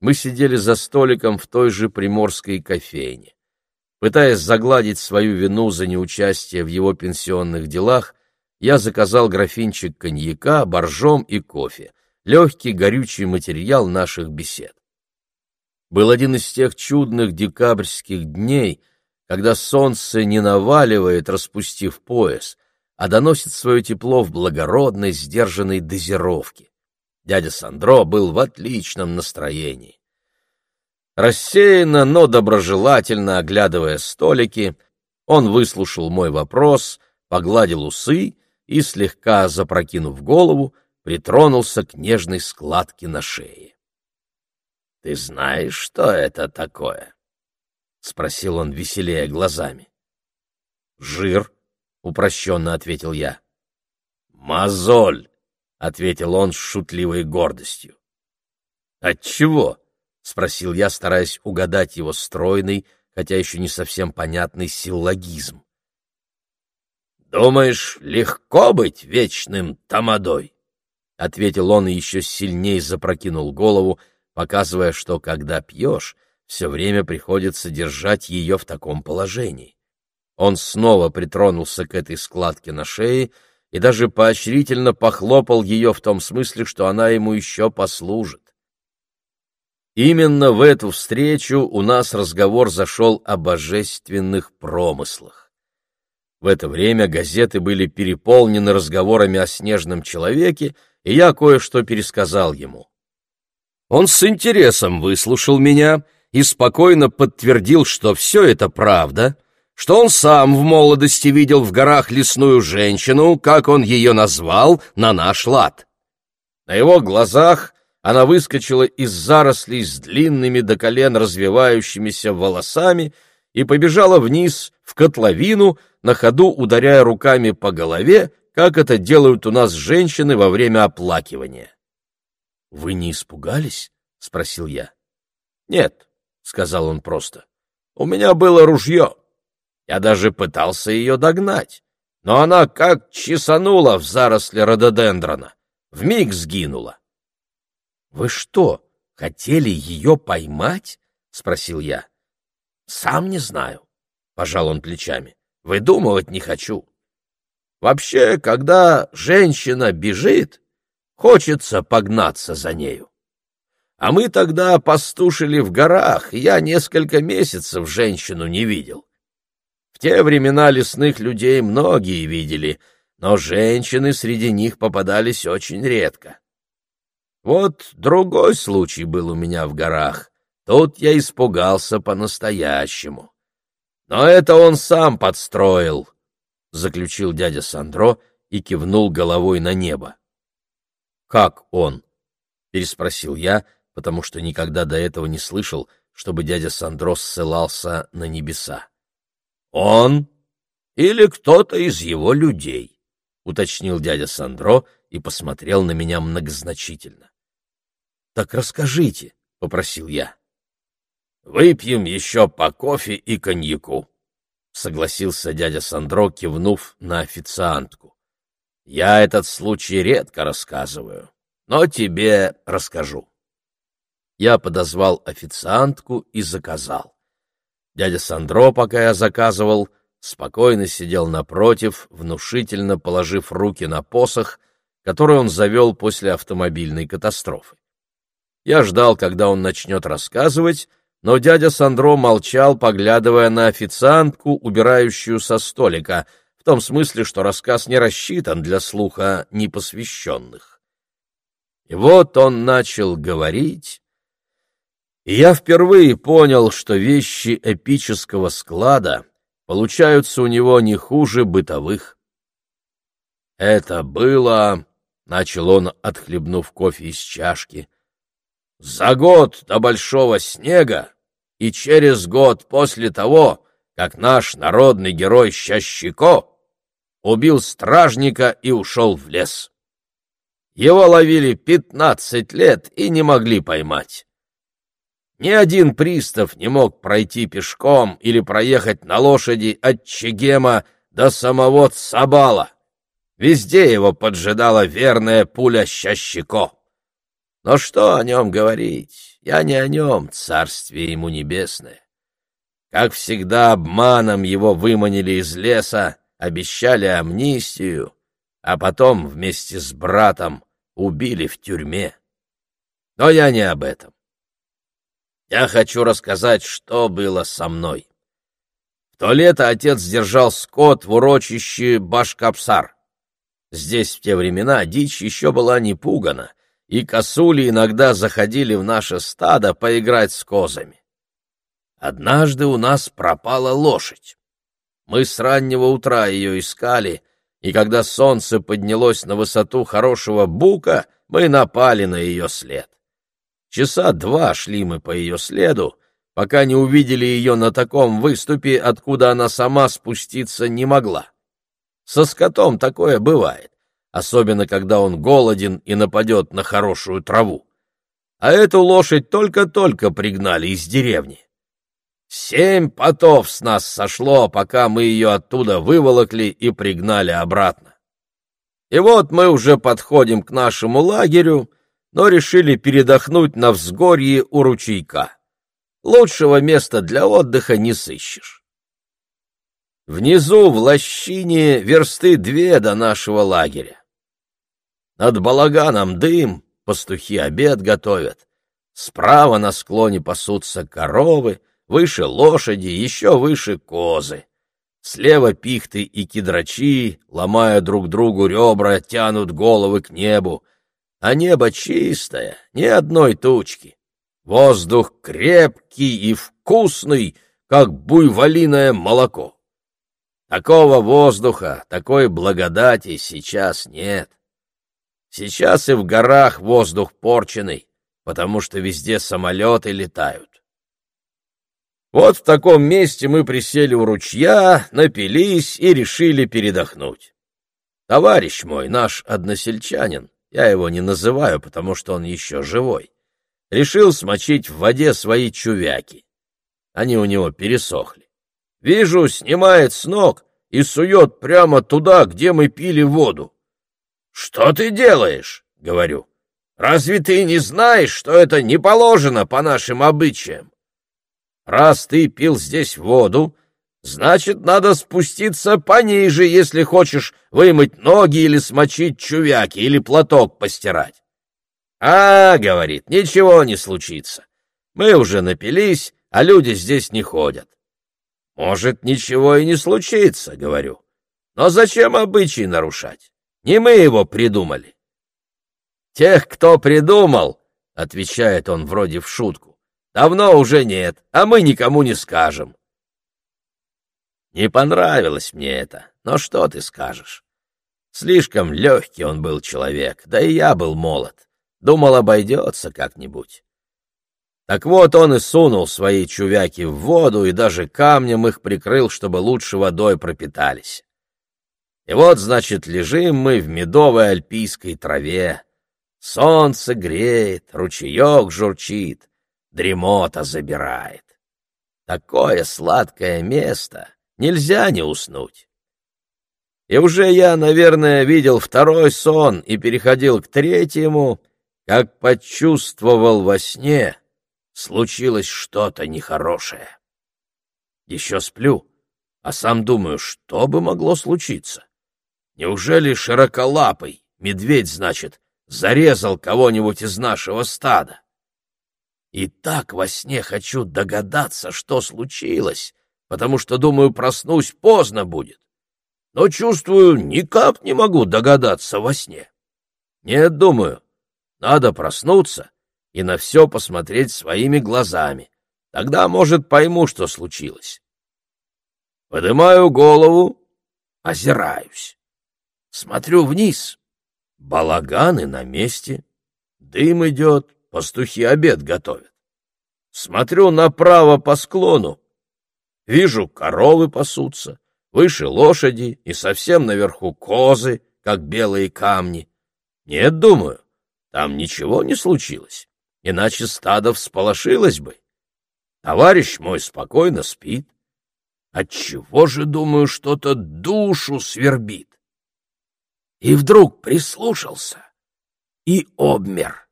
Мы сидели за столиком в той же приморской кофейне. Пытаясь загладить свою вину за неучастие в его пенсионных делах, я заказал графинчик коньяка, боржом и кофе, легкий горючий материал наших бесед. Был один из тех чудных декабрьских дней, когда солнце не наваливает, распустив пояс, а доносит свое тепло в благородной, сдержанной дозировке. Дядя Сандро был в отличном настроении. Рассеянно, но доброжелательно оглядывая столики, он выслушал мой вопрос, погладил усы и, слегка запрокинув голову, притронулся к нежной складке на шее. — Ты знаешь, что это такое? — спросил он, веселея глазами. — Жир, — упрощенно ответил я. — Мозоль, — ответил он с шутливой гордостью. — Отчего? — спросил я, стараясь угадать его стройный, хотя еще не совсем понятный силлогизм. «Думаешь, легко быть вечным тамадой?» — ответил он и еще сильнее запрокинул голову, показывая, что, когда пьешь, все время приходится держать ее в таком положении. Он снова притронулся к этой складке на шее и даже поощрительно похлопал ее в том смысле, что она ему еще послужит. Именно в эту встречу у нас разговор зашел о божественных промыслах. В это время газеты были переполнены разговорами о снежном человеке, и я кое-что пересказал ему. Он с интересом выслушал меня и спокойно подтвердил, что все это правда, что он сам в молодости видел в горах лесную женщину, как он ее назвал, на наш лад. На его глазах она выскочила из зарослей с длинными до колен развивающимися волосами и побежала вниз в котловину, на ходу ударяя руками по голове, как это делают у нас женщины во время оплакивания. — Вы не испугались? — спросил я. — Нет, — сказал он просто. — У меня было ружье. Я даже пытался ее догнать, но она как чесанула в заросли рододендрона, вмиг сгинула. — Вы что, хотели ее поймать? — спросил я. — Сам не знаю, — пожал он плечами. — Выдумывать не хочу. Вообще, когда женщина бежит, хочется погнаться за нею. А мы тогда пастушили в горах, я несколько месяцев женщину не видел. Те времена лесных людей многие видели, но женщины среди них попадались очень редко. Вот другой случай был у меня в горах. Тут я испугался по-настоящему. Но это он сам подстроил заключил дядя Сандро и кивнул головой на небо. Как он? переспросил я, потому что никогда до этого не слышал, чтобы дядя Сандро ссылался на небеса. Он или кто-то из его людей, уточнил дядя Сандро и посмотрел на меня многозначительно. Так расскажите, попросил я. Выпьем еще по кофе и коньяку, — согласился дядя Сандро, кивнув на официантку. — Я этот случай редко рассказываю, но тебе расскажу. Я подозвал официантку и заказал. Дядя Сандро, пока я заказывал, спокойно сидел напротив, внушительно положив руки на посох, который он завел после автомобильной катастрофы. Я ждал, когда он начнет рассказывать, но дядя Сандро молчал, поглядывая на официантку, убирающую со столика, в том смысле, что рассказ не рассчитан для слуха непосвященных. И вот он начал говорить, я впервые понял, что вещи эпического склада получаются у него не хуже бытовых. «Это было...» — начал он, отхлебнув кофе из чашки. «За год до большого снега и через год после того, как наш народный герой Щащико убил стражника и ушел в лес. Его ловили пятнадцать лет и не могли поймать. Ни один пристав не мог пройти пешком или проехать на лошади от Чегема до самого Цабала. Везде его поджидала верная пуля Щащико. Но что о нем говорить? Я не о нем, царствие ему небесное. Как всегда, обманом его выманили из леса, обещали амнистию, а потом вместе с братом убили в тюрьме. Но я не об этом. Я хочу рассказать, что было со мной. В то лето отец держал скот в урочище Башкапсар. Здесь в те времена дичь еще была не пугана — и косули иногда заходили в наше стадо поиграть с козами. Однажды у нас пропала лошадь. Мы с раннего утра ее искали, и когда солнце поднялось на высоту хорошего бука, мы напали на ее след. Часа два шли мы по ее следу, пока не увидели ее на таком выступе, откуда она сама спуститься не могла. Со скотом такое бывает особенно когда он голоден и нападет на хорошую траву. А эту лошадь только-только пригнали из деревни. Семь потов с нас сошло, пока мы ее оттуда выволокли и пригнали обратно. И вот мы уже подходим к нашему лагерю, но решили передохнуть на взгорье у ручейка. Лучшего места для отдыха не сыщешь. Внизу, в лощине, версты две до нашего лагеря. Над балаганом дым, пастухи обед готовят. Справа на склоне пасутся коровы, выше лошади, еще выше козы. Слева пихты и кедрачи, ломая друг другу ребра, тянут головы к небу. А небо чистое, ни одной тучки. Воздух крепкий и вкусный, как буйволиное молоко. Такого воздуха, такой благодати сейчас нет. Сейчас и в горах воздух порченый, потому что везде самолеты летают. Вот в таком месте мы присели у ручья, напились и решили передохнуть. Товарищ мой, наш односельчанин, я его не называю, потому что он еще живой, решил смочить в воде свои чувяки. Они у него пересохли. Вижу, снимает с ног и сует прямо туда, где мы пили воду. «Что ты делаешь?» — говорю. «Разве ты не знаешь, что это не положено по нашим обычаям? Раз ты пил здесь воду, значит, надо спуститься пониже, если хочешь вымыть ноги или смочить чувяки, или платок постирать». «А, — говорит, — ничего не случится. Мы уже напились, а люди здесь не ходят. Может, ничего и не случится, — говорю. Но зачем обычай нарушать? Не мы его придумали. Тех, кто придумал, — отвечает он вроде в шутку, — давно уже нет, а мы никому не скажем. Не понравилось мне это, но что ты скажешь? Слишком легкий он был человек, да и я был молод. Думал, обойдется как-нибудь. Так вот он и сунул свои чувяки в воду и даже камнем их прикрыл, чтобы лучше водой пропитались. И вот, значит, лежим мы в медовой альпийской траве. Солнце греет, ручеек журчит, дремота забирает. Такое сладкое место, нельзя не уснуть. И уже я, наверное, видел второй сон и переходил к третьему, как почувствовал во сне, случилось что-то нехорошее. Еще сплю, а сам думаю, что бы могло случиться. Неужели широколапый, медведь, значит, зарезал кого-нибудь из нашего стада? И так во сне хочу догадаться, что случилось, потому что, думаю, проснусь поздно будет. Но чувствую, никак не могу догадаться во сне. Нет, думаю, надо проснуться и на все посмотреть своими глазами. Тогда, может, пойму, что случилось. Поднимаю голову, озираюсь. Смотрю вниз. Балаганы на месте. Дым идет, пастухи обед готовят. Смотрю направо по склону. Вижу, коровы пасутся, выше лошади и совсем наверху козы, как белые камни. Нет, думаю, там ничего не случилось, иначе стадо всполошилось бы. Товарищ мой спокойно спит. Отчего же, думаю, что-то душу свербит? и вдруг прислушался и обмер.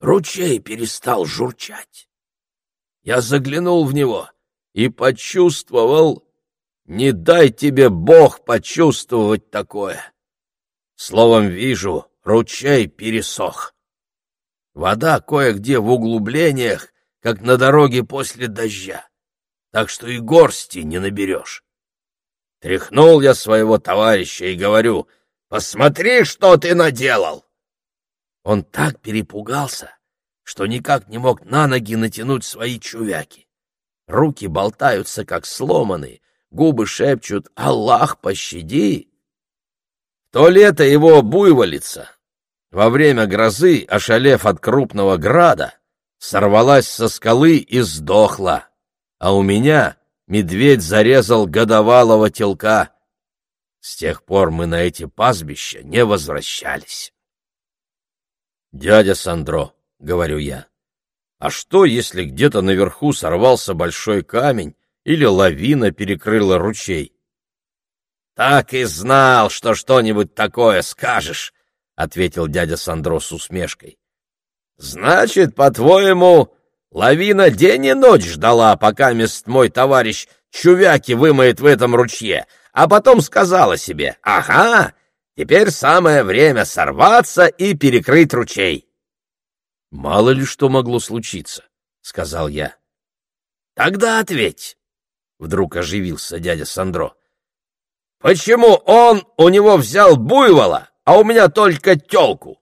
Ручей перестал журчать. Я заглянул в него и почувствовал, не дай тебе Бог почувствовать такое. Словом, вижу, ручей пересох. Вода кое-где в углублениях, как на дороге после дождя, так что и горсти не наберешь. Тряхнул я своего товарища и говорю — Посмотри, что ты наделал!» Он так перепугался, что никак не мог на ноги натянуть свои чувяки. Руки болтаются, как сломанные, губы шепчут «Аллах, пощади!». то лето его буйволица, во время грозы, ошалев от крупного града, сорвалась со скалы и сдохла, а у меня медведь зарезал годовалого телка. С тех пор мы на эти пастбища не возвращались. «Дядя Сандро», — говорю я, — «а что, если где-то наверху сорвался большой камень или лавина перекрыла ручей?» «Так и знал, что что-нибудь такое скажешь», — ответил дядя Сандро с усмешкой. «Значит, по-твоему, лавина день и ночь ждала, пока мест мой товарищ чувяки вымоет в этом ручье, а потом сказала себе «Ага, теперь самое время сорваться и перекрыть ручей». «Мало ли что могло случиться», — сказал я. «Тогда ответь», — вдруг оживился дядя Сандро. «Почему он у него взял буйвола, а у меня только телку?»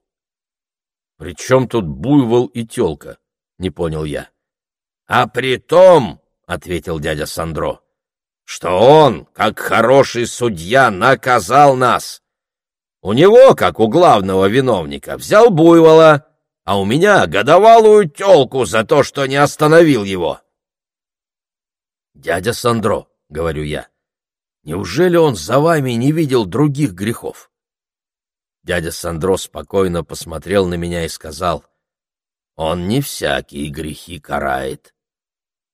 «При чем тут буйвол и телка?» — не понял я. «А при том, — ответил дядя Сандро, что он, как хороший судья, наказал нас. У него, как у главного виновника, взял буйвола, а у меня годовалую телку за то, что не остановил его. «Дядя Сандро», — говорю я, — «неужели он за вами не видел других грехов?» Дядя Сандро спокойно посмотрел на меня и сказал, «Он не всякие грехи карает.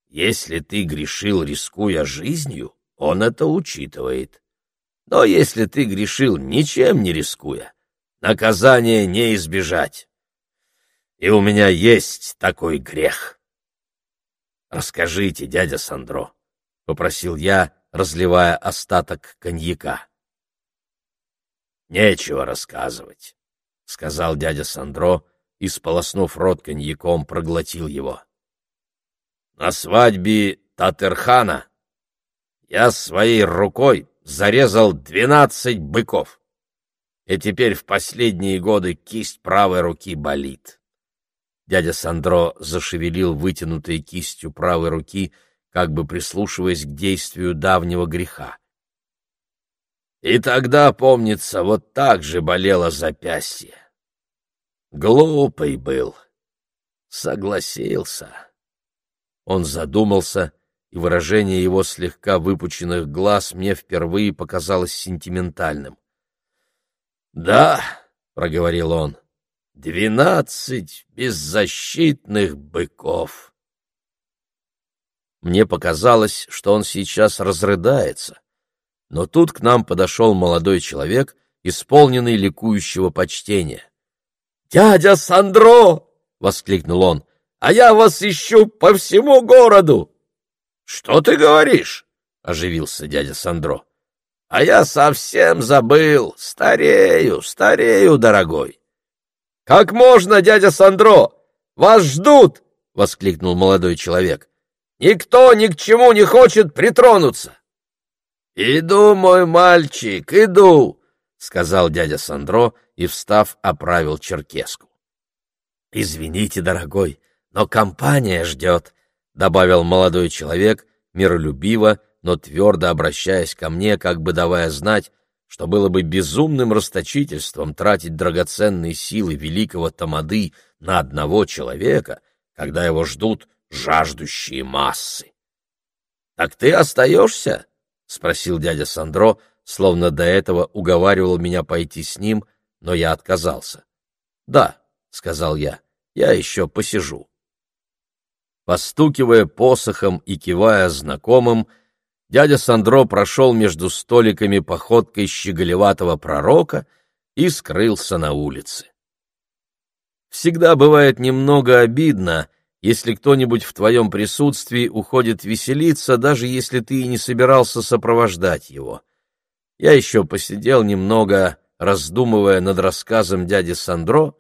если ты грешил, рискуя жизнью, он это учитывает. Но если ты грешил, ничем не рискуя, наказание не избежать. И у меня есть такой грех. Расскажите, дядя Сандро, — попросил я, разливая остаток коньяка. Нечего рассказывать, — сказал дядя Сандро и, сполоснув рот коньяком, проглотил его. На свадьбе Татерхана я своей рукой зарезал двенадцать быков, и теперь в последние годы кисть правой руки болит. Дядя Сандро зашевелил вытянутой кистью правой руки, как бы прислушиваясь к действию давнего греха. И тогда, помнится, вот так же болело запястье. Глупый был. Согласился. Он задумался, и выражение его слегка выпученных глаз мне впервые показалось сентиментальным. «Да», — проговорил он, — «двенадцать беззащитных быков». Мне показалось, что он сейчас разрыдается, но тут к нам подошел молодой человек, исполненный ликующего почтения. «Дядя Сандро!» — воскликнул он. «А я вас ищу по всему городу!» «Что ты говоришь?» — оживился дядя Сандро. «А я совсем забыл. Старею, старею, дорогой». «Как можно, дядя Сандро? Вас ждут!» — воскликнул молодой человек. «Никто ни к чему не хочет притронуться». «Иду, мой мальчик, иду!» — сказал дядя Сандро и, встав, оправил черкеску. «Извините, дорогой, но компания ждет», — добавил молодой человек, миролюбиво, но твердо обращаясь ко мне, как бы давая знать, что было бы безумным расточительством тратить драгоценные силы великого Тамады на одного человека, когда его ждут жаждущие массы. — Так ты остаешься? — спросил дядя Сандро, словно до этого уговаривал меня пойти с ним, но я отказался. — Да, — сказал я, — я еще посижу. Постукивая посохом и кивая знакомым, дядя Сандро прошел между столиками походкой щеголеватого пророка и скрылся на улице. Всегда бывает немного обидно, если кто-нибудь в твоем присутствии уходит веселиться, даже если ты и не собирался сопровождать его. Я еще посидел немного, раздумывая над рассказом дяди Сандро,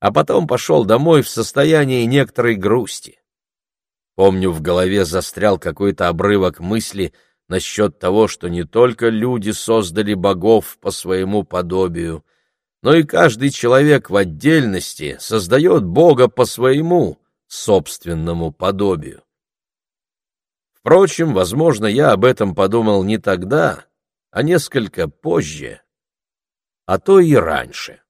а потом пошел домой в состоянии некоторой грусти. Помню, в голове застрял какой-то обрывок мысли насчет того, что не только люди создали богов по своему подобию, но и каждый человек в отдельности создает Бога по своему собственному подобию. Впрочем, возможно, я об этом подумал не тогда, а несколько позже, а то и раньше.